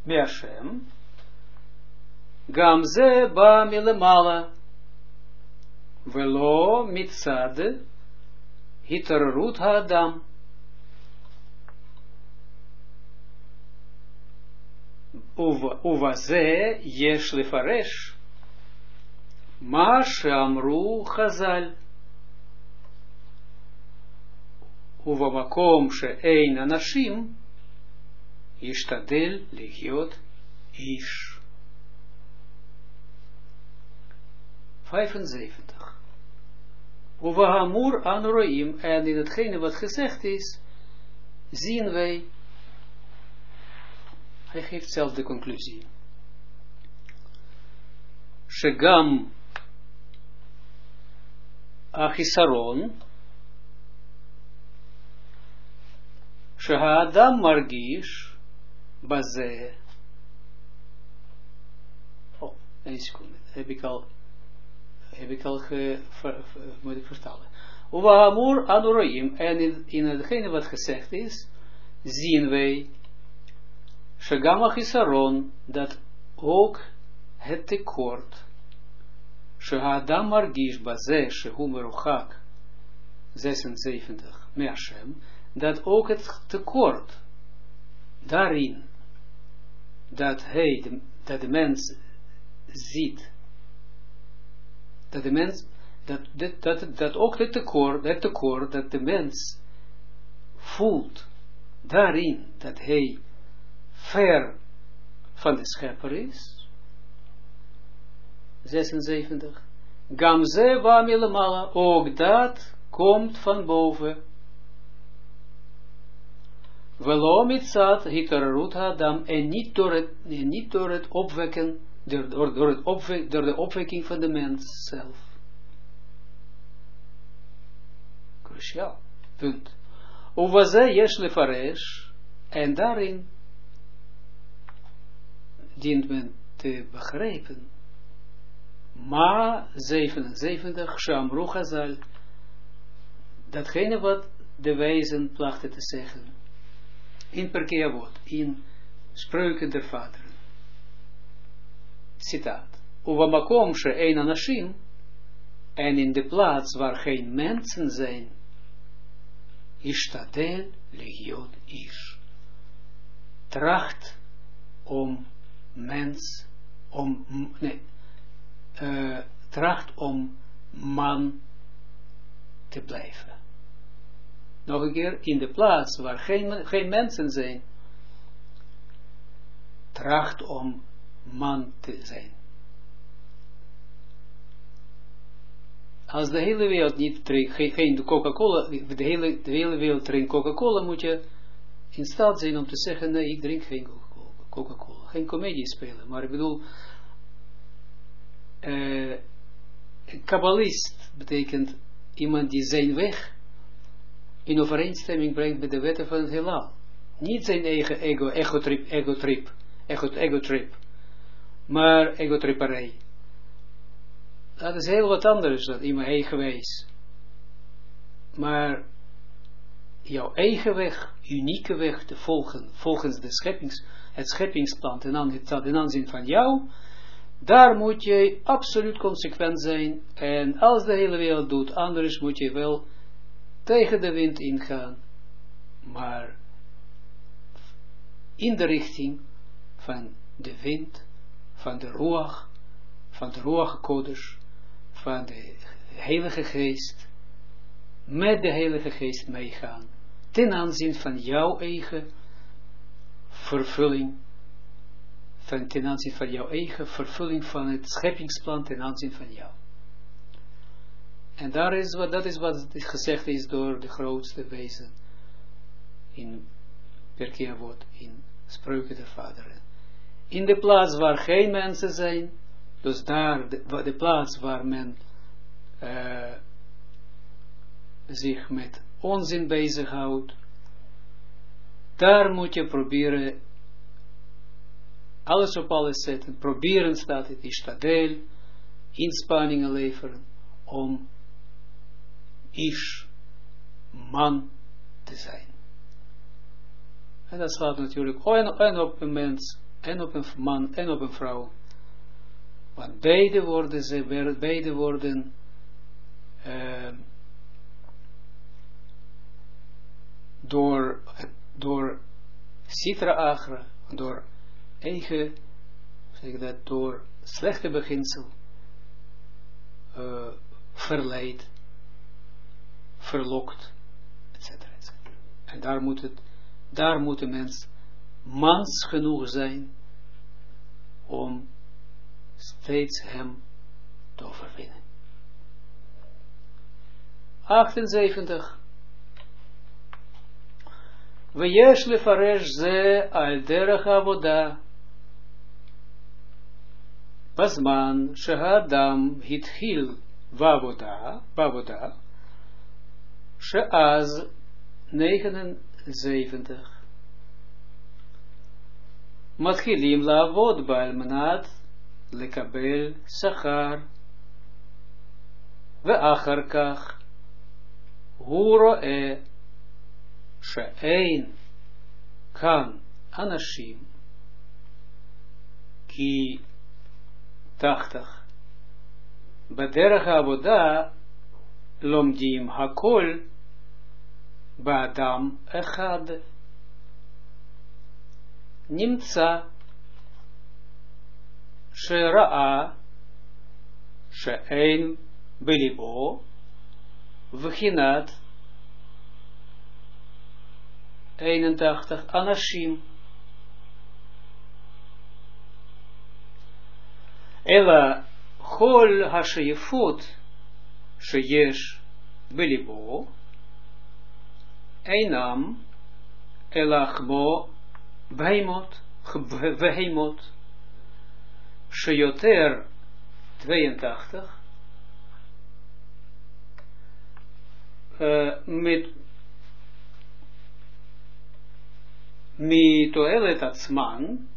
Meashem Gamze ba milemala velo mitzad hitarrut ha-adam ובזה יש לפרש מה שאמרו חז"ל. ובמקום שאין אנשים, ישתדל להיות איש. 75. Uvahamur anroim, en in hetgene wat gezegd is, zien wij, hij geeft zelf de conclusie. Shegam achisaron, Shehaadam margish, baze. Oh, één seconde, heb ik al heb ik al moet ik vertalen. Uwahamur anuroim, en in, in hetgene wat gezegd is, zien wij, Shagamach Isaron, dat ook het tekort, Shehadam margish baze, shehu meruchak, 76, Meashem, dat ook het tekort, daarin, dat hij, dat de mens ziet, dat de mens, dat, dat, dat, dat ook het tekort, het tekort dat de mens voelt daarin dat hij ver van de schepper is. 76. Gamze wa ook dat komt van boven. Velo mitzat hitararut adam en niet door het, niet door het opwekken door, door, het opwek, door de opwekking van de mens zelf. Cruciaal. Punt. Uwaze yesh lefaresh, en daarin dient men te begrijpen. Ma 77, Shamru Chazal, datgene wat de wijzen plachten te zeggen, in Perkeavot, in Spreuken der Vader citaat. Uvamakom she een en in de plaats waar geen mensen zijn, ishtadel legiot ish. Tracht om mens, om, nee, uh, tracht om man te blijven. Nog een keer, in de plaats waar geen, geen mensen zijn, tracht om man te zijn. Als de hele wereld niet drinkt, geen, geen Coca-Cola, de hele, de hele wereld drinkt Coca-Cola, moet je in staat zijn om te zeggen, nee, ik drink geen Coca-Cola. Geen comedie spelen, maar ik bedoel, een kabbalist betekent iemand die zijn weg in overeenstemming brengt met de wetten van het heelal. Niet zijn eigen ego, ego-trip, ego-trip, ego-trip maar egotripperij. Dat is heel wat anders dan in mijn eigen wees. Maar jouw eigen weg, unieke weg te volgen, volgens de scheppings, het scheppingsplan ten aanzien van jou, daar moet je absoluut consequent zijn. En als de hele wereld doet anders, moet je wel tegen de wind ingaan. Maar in de richting van de wind van de Ruach, van de Ruach Kodesh, van de Heilige Geest, met de Heilige Geest meegaan, ten aanzien van jouw eigen vervulling, ten aanzien van jouw eigen vervulling van het scheppingsplan ten aanzien van jou. En daar is wat, dat is wat gezegd is door de grootste wezen in Perkea in Spreuken der Vaderen in de plaats waar geen mensen zijn, dus daar, de, de plaats waar men uh, zich met onzin bezighoudt, daar moet je proberen alles op alles zetten, proberen staat het, ishtadel, inspanningen leveren, om ish, man te zijn. En dat slaat natuurlijk en, op een mens, en op een man, en op een vrouw. Want beide worden, ze, beide worden uh, door, door Sitra Agra, door eigen, zeg ik dat, door slechte beginsel uh, verleid, verlokt, etc. En daar moet, het, daar moet de mens mans genoeg zijn om steeds hem te overwinnen. 78. We jesh lefaresh ze al derech בזמן שהאדם התחיל בעבודה, בעבודה, שאז 79 מתחילים לעבוד בה על מנת לקבל שכר, ואחר כך הוא רואה שאין כאן אנשים כי תחתך בדרך העבודה לומדים הכל באדם אחד. נמצא שראה שאין בליבו בחינת 81 anashim. Ella Chol Hashayefot Sheyesh Belibo Einam Elachmo Chmo Veimot Sheyoter 82 met Mitoelet Atzman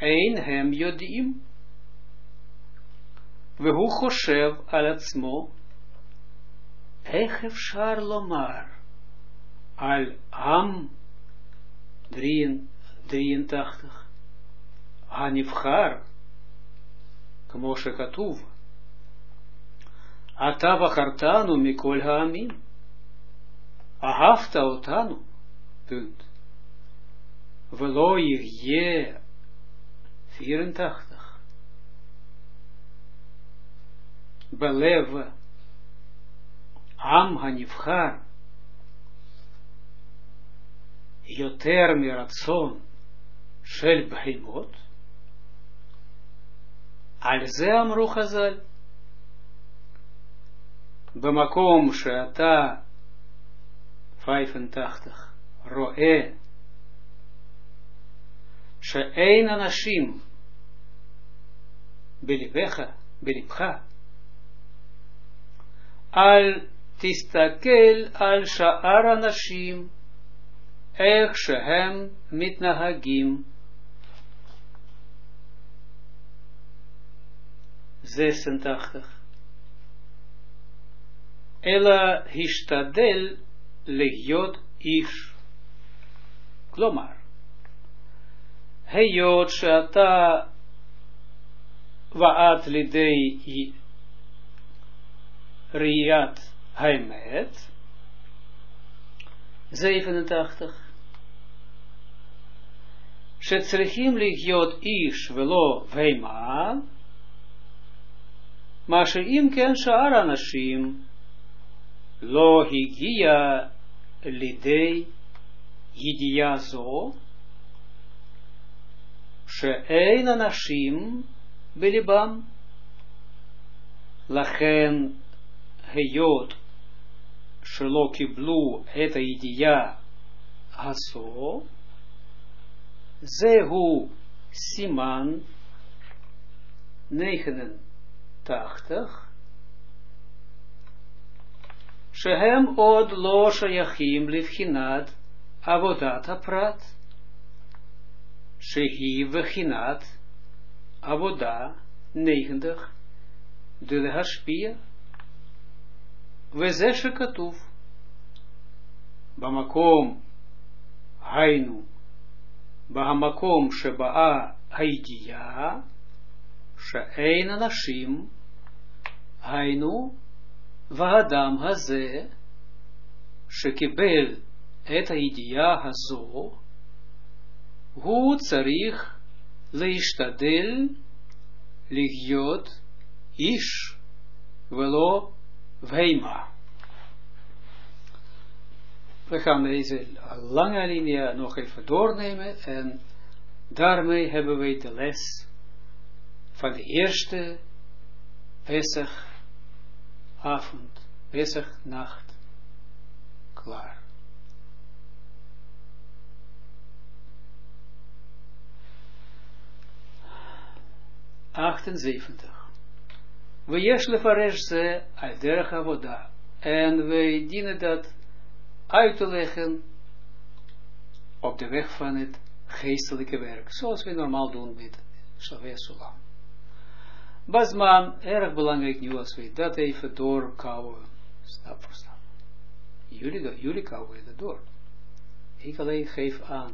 Ein Hem Yodim. והוא חושב על עצמו, איך אפשר לומר על עם 83 הנבחר, כמו שכתוב, אתה בחרתנו מכל העמים, אהבת אותנו, פונט. Velo je 84. Belev Am Hanifchar Yoter Miratson Shel Behemot על זה אמרו חז"ל, במקום שאתה 85 רואה שאין אנשים בלבך, בלבך, אל תסתכל על שאר אנשים, איך שהם מתנהגים. זה סנטחתך. אלא השתדל להיות איש. כלומר, היות שאתה ואת לידי ראיית האמת, 87, שצריכים להיות איש ולא בהמה, מה שאם כן שאר האנשים לא הגיע לידי ידיעה זו, שאין אנשים בליבם, לכן היות שלא קיבלו את הידיעה הזו, זהו סימן 89 שהם עוד לא שייכים לבחינת עבודת הפרט. Shehi Vechinat Avoda 90 de Vezeshe Katuf Bamakom Hainu Bahamakom Shebaa Haidiya She'ein Anashim Hainu Vahadam Haze Shekibel Et Haidiya Hazo Hu Tsarich Leishtadel Ligyot Ish Veima. We gaan deze lange linie nog even doornemen en daarmee hebben we de les van de eerste Pesach avond, Pesach nacht klaar. Achtenzeventig. We jesle faresh ze al derech avoda. En wij dienen dat uit te leggen op de weg van het geestelijke werk. Zoals we normaal doen met Shaveh Sulam. Basman, erg belangrijk nu we dat even doorkouwen. Stap voor stap. Jullie, jullie kouwen dat door. Ik alleen geef aan.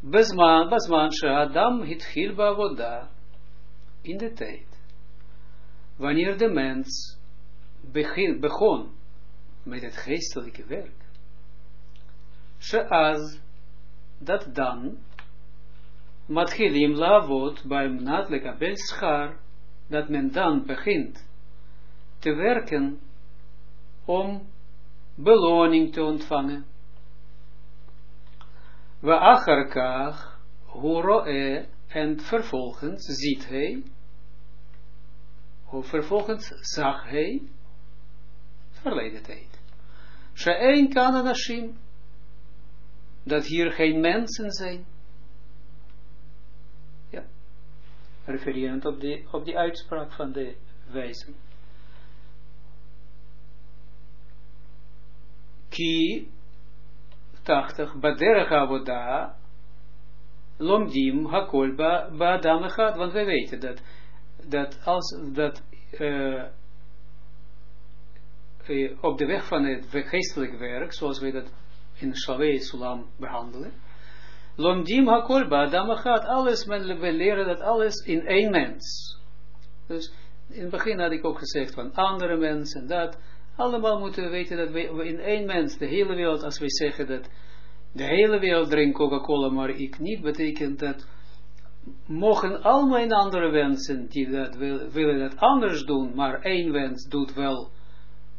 Basman, Basman, Shadam hitchil bavoda. In de tijd. Wanneer de mens begin, begon met het geestelijke werk. Sheaz, dat dan, matchilim lavot bij mnat kabel schar, dat men dan begint te werken om beloning te ontvangen. We acharkach, huroe, en vervolgens ziet hij, vervolgens zag hij, verleden tijd. She'ein dat hier geen mensen zijn. Ja, refererend op, de, op die uitspraak van de wijzen. Ki 80, baderach avoda, lomdim hakol ba, ba want wij weten dat, dat als, dat, uh, op de weg van het geestelijk werk, zoals wij dat in Shavei Sulam behandelen. Lomdim hakol ba'adam gaat alles, men, we leren dat alles in één mens. Dus in het begin had ik ook gezegd van andere mensen, dat, allemaal moeten we weten dat we in één mens, de hele wereld, als wij zeggen dat de hele wereld drinkt Coca-Cola, maar ik niet, betekent dat mogen al mijn andere wensen, die dat wil, willen dat anders doen, maar één wens doet wel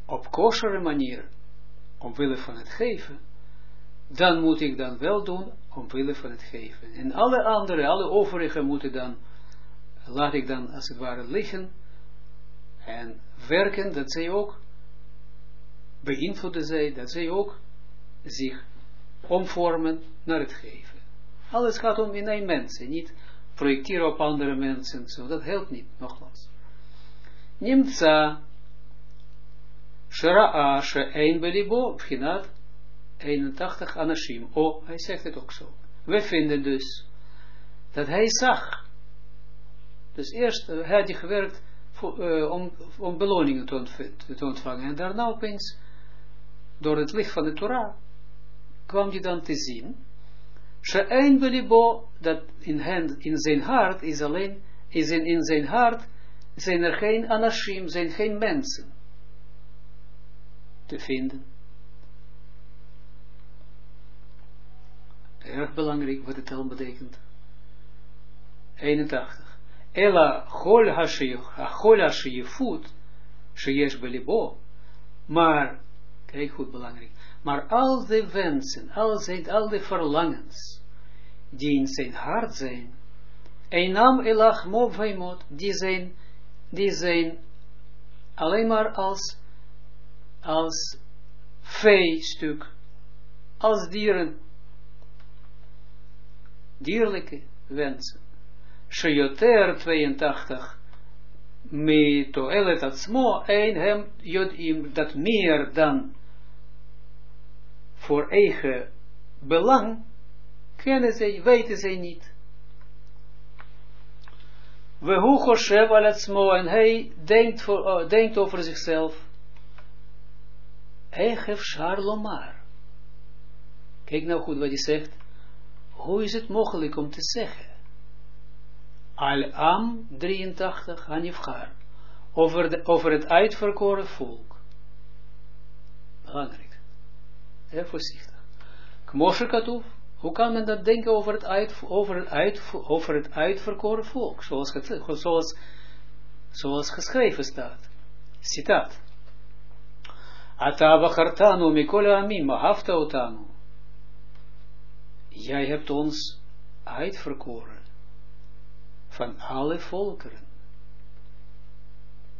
op kosheren manier, omwille van het geven, dan moet ik dan wel doen, omwille van het geven. En alle andere, alle overige moeten dan, laat ik dan als het ware liggen, en werken, dat zij ook, beïnvloeden zij, dat zij ook zich omvormen naar het geven. Alles gaat om in één mens, en niet projecteren op andere mensen, zo, dat helpt niet, nogmaals. Nimtza, Shera'a she'ein belibo, b'chinat 81 anashim. Oh, hij zegt het ook zo. We vinden dus dat hij zag. Dus eerst uh, had hij gewerkt voor, uh, om, om beloningen te, te, ontvangen. En daarna opeens, door het licht van de Torah, kwam hij dan te zien. She'ein belibo, dat in, hen, in zijn hart is alleen, is in, in zijn hart zijn er geen anashim, zijn geen mensen te vinden. Erg belangrijk wat het dan betekent. 81. Ela chol hashiyefut sheyesh belibo. Maar, kijk goed belangrijk, maar al de wensen, al, zijn, al de verlangens, die in zijn hart zijn, Einam elach movhaimot, die zijn, die zijn alleen maar als als veestuk, als dieren, dierlijke wensen. Sheyoter 82, mito elet atzmo, een hem jodim, dat meer dan voor eigen belang, kennen zij, weten zij niet. We hoe Choshev al en hij denkt, voor, uh, denkt over zichzelf. Echef Charlomar. Kijk nou goed wat hij zegt. Hoe is het mogelijk om te zeggen? Al-Am 83, Hanifgar. Over, over het uitverkoren volk. Belangrijk. Heel voorzichtig. Kmoshe. Hoe kan men dat denken over het, uit, over het, uit, over het uitverkoren volk? Zoals, zoals, zoals geschreven staat. Citaat. Ata bachartanu mikole amim. Jij hebt ons uitverkoren van alle volkeren.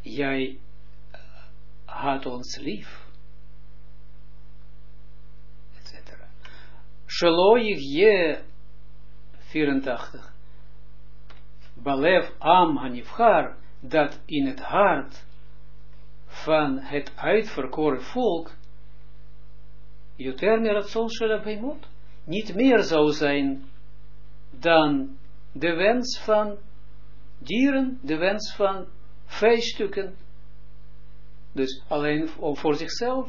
Jij had ons lief. Sheloig je 84. Balev am hanifhar, dat in het hart van het uitverkoren volk, Joter Meratson Shalabheimot, niet meer zou zijn dan de wens van dieren, de wens van vijfstukken. Dus alleen voor zichzelf.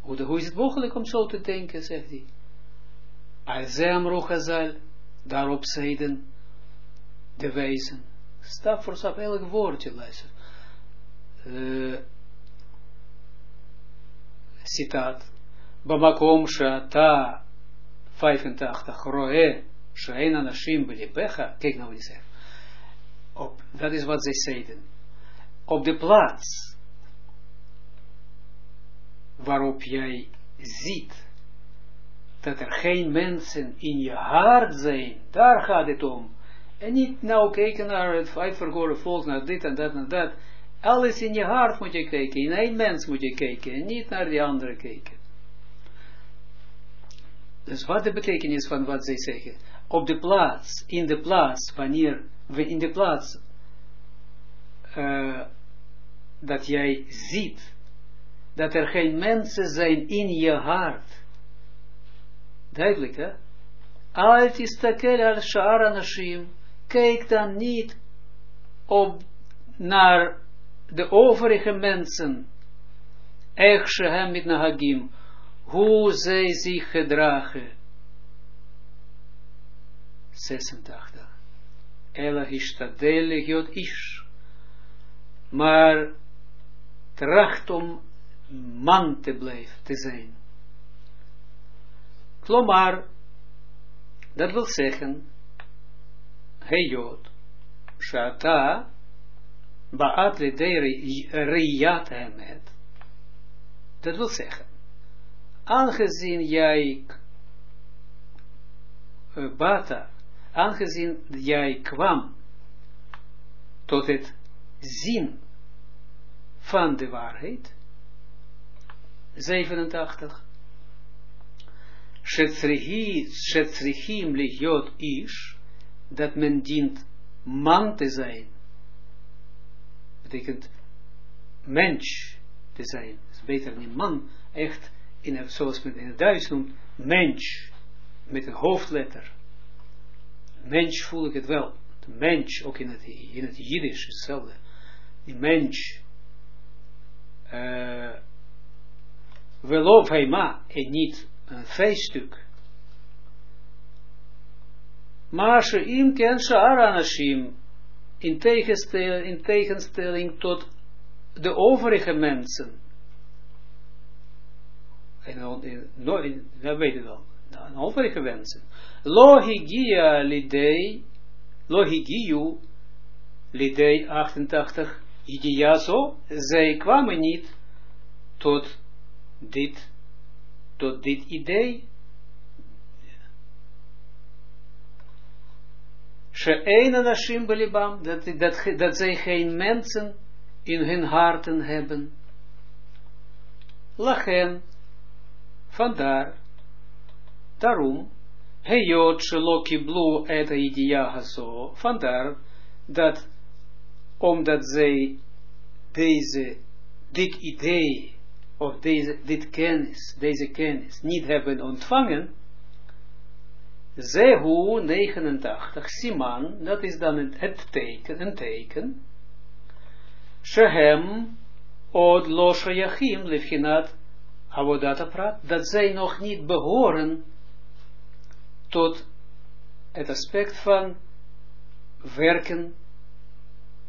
Hoe is het mogelijk om zo te denken, zegt hij. Alzem Rochazal, daarop zeiden de wijzen. Stap voor stap, elk woordje luister. Citaat. Bamakom ta 85, roe, shein anashim belipecha. Kijk nou wat hij. Op, dat is wat zij zeiden. Op de plaats waarop jij ziet dat er geen mensen in je hart zijn, daar gaat het om. En niet nou kijken naar het uitverkoren volk, naar dit en dat en dat. Alles in je hart moet je kijken, in één mens moet je kijken, en niet naar die andere kijken. Dus wat de betekenis van wat zij zeggen? Op de plaats, in de plaats, wanneer in de plaats uh, dat jij ziet dat er geen mensen zijn in je hart, Duidelijk, hè? Alt is takel al shaar anashim. Kijk dan niet op naar de overige mensen. Ech shehem mit nahagim. Hoe zij zich gedragen. 86. Ela hishtadel legiot ish. Maar tracht om man te blijven, te zijn. Klomar, dat wil zeggen, Heyot, Shata, Baat Ledei Riyat Emet. Dat wil zeggen, aangezien jij uh, Bata, aangezien jij kwam tot het zien van de waarheid, 87, Shetzrichim lichjot ish, dat men dient man te zijn. Betekent mens te zijn. is beter niet man, echt, in het, zoals men in het Duits noemt, mens, met een hoofdletter. Mens voel ik het wel. Mens, ook in het, in het Jiddisch, hetzelfde. Die mens. Uh, Welov heima, en niet een feeststuk. Maar im ken anashim, in tegenstelling, in tegenstelling tot de overige mensen. En dat weet je wel. De overige mensen. Lo higia lidei, lo higiu lidei 88, higiazo, zij kwamen niet tot dit tot dit idee, She'ein anashim belibam, dat, zij geen mensen in hun harten hebben. Lachen, vandaar, daarom, Heyot shelo kiblu et idea haso, vandaar dat, omdat zij deze, dit idee of deze, dit kennis, deze kennis niet hebben ontvangen, Zehu 89, Siman, dat is dan het, teken, een teken. Shehem od lo shayachim lefhinat avodat prat, dat zij nog niet behoren tot het aspect van werken,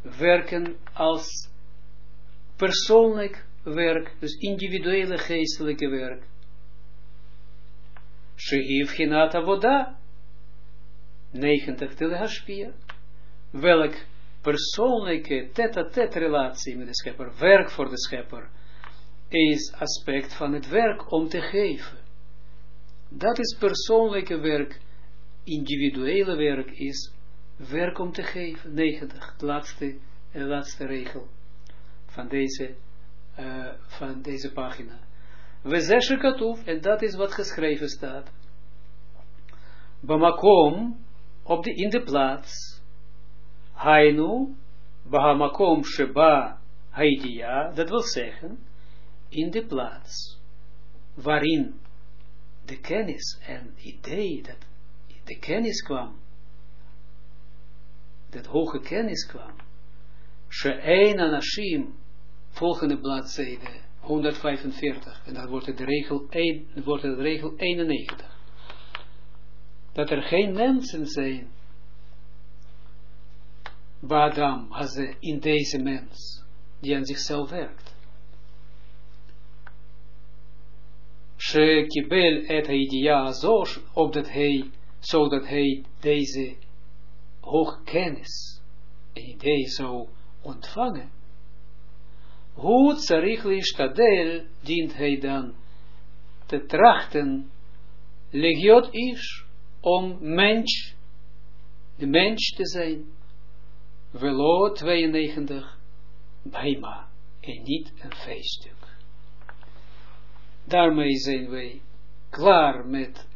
werken als persoonlijk werk, dus individuele geestelijke werk. Shehiv Hinat Avoda, 90 telehashpia, welk persoonlijke tête-à-tête relatie met de schepper, werk voor de schepper, is aspect van het werk om te geven. Dat is persoonlijke werk, individuele werk is werk om te geven, 90, de laatste, de laatste regel van deze, uh, van deze pagina. We zeshe katuf, en dat is wat geschreven staat. Bamakom, op de, in de plaats, Hainu, Bahamakom Sheba Haidia, dat wil zeggen, in de plaats, waarin de kennis en idee, dat de kennis kwam, dat hoge kennis kwam, She'ein Anashim, volgende bladzijde, 145. En dan wordt het regel, 1, wordt het regel 91. Dat er geen mensen zijn. Badam, in deze mens, die aan zichzelf werkt. She kibel et idea zo, opdat hij, zodat hij deze hoog kennis, een idee zou ontvangen hoe tsarich lishtadel dient hij dan te trachten legiot is om mens, de mens te zijn. Velo 92 Baima en niet een feeststuk. Daarmee zijn wij klaar met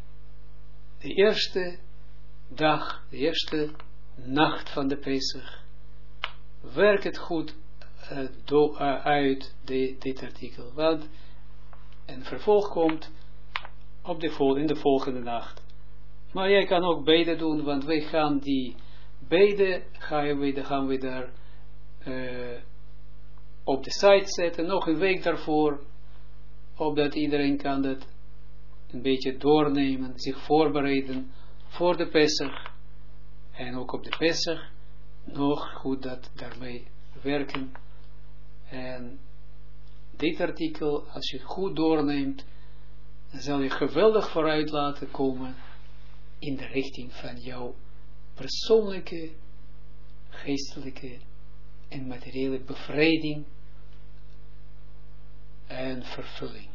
de eerste dag, de eerste nacht van de Pesach. Werk het goed do, uh, uit de, dit artikel. Want een vervolg komt op de vol, in de volgende nacht. Maar jij kan ook beide doen, want wij gaan die beide gaan we, gaan daar uh, op de site zetten, nog een week daarvoor, opdat iedereen kan dat een beetje doornemen, zich voorbereiden voor de Pesach, en ook op de Pesach, nog goed dat daarmee werken en dit artikel, als je het goed doorneemt, zal je geweldig vooruit laten komen in de richting van jouw persoonlijke, geestelijke en materiële bevrijding en vervulling.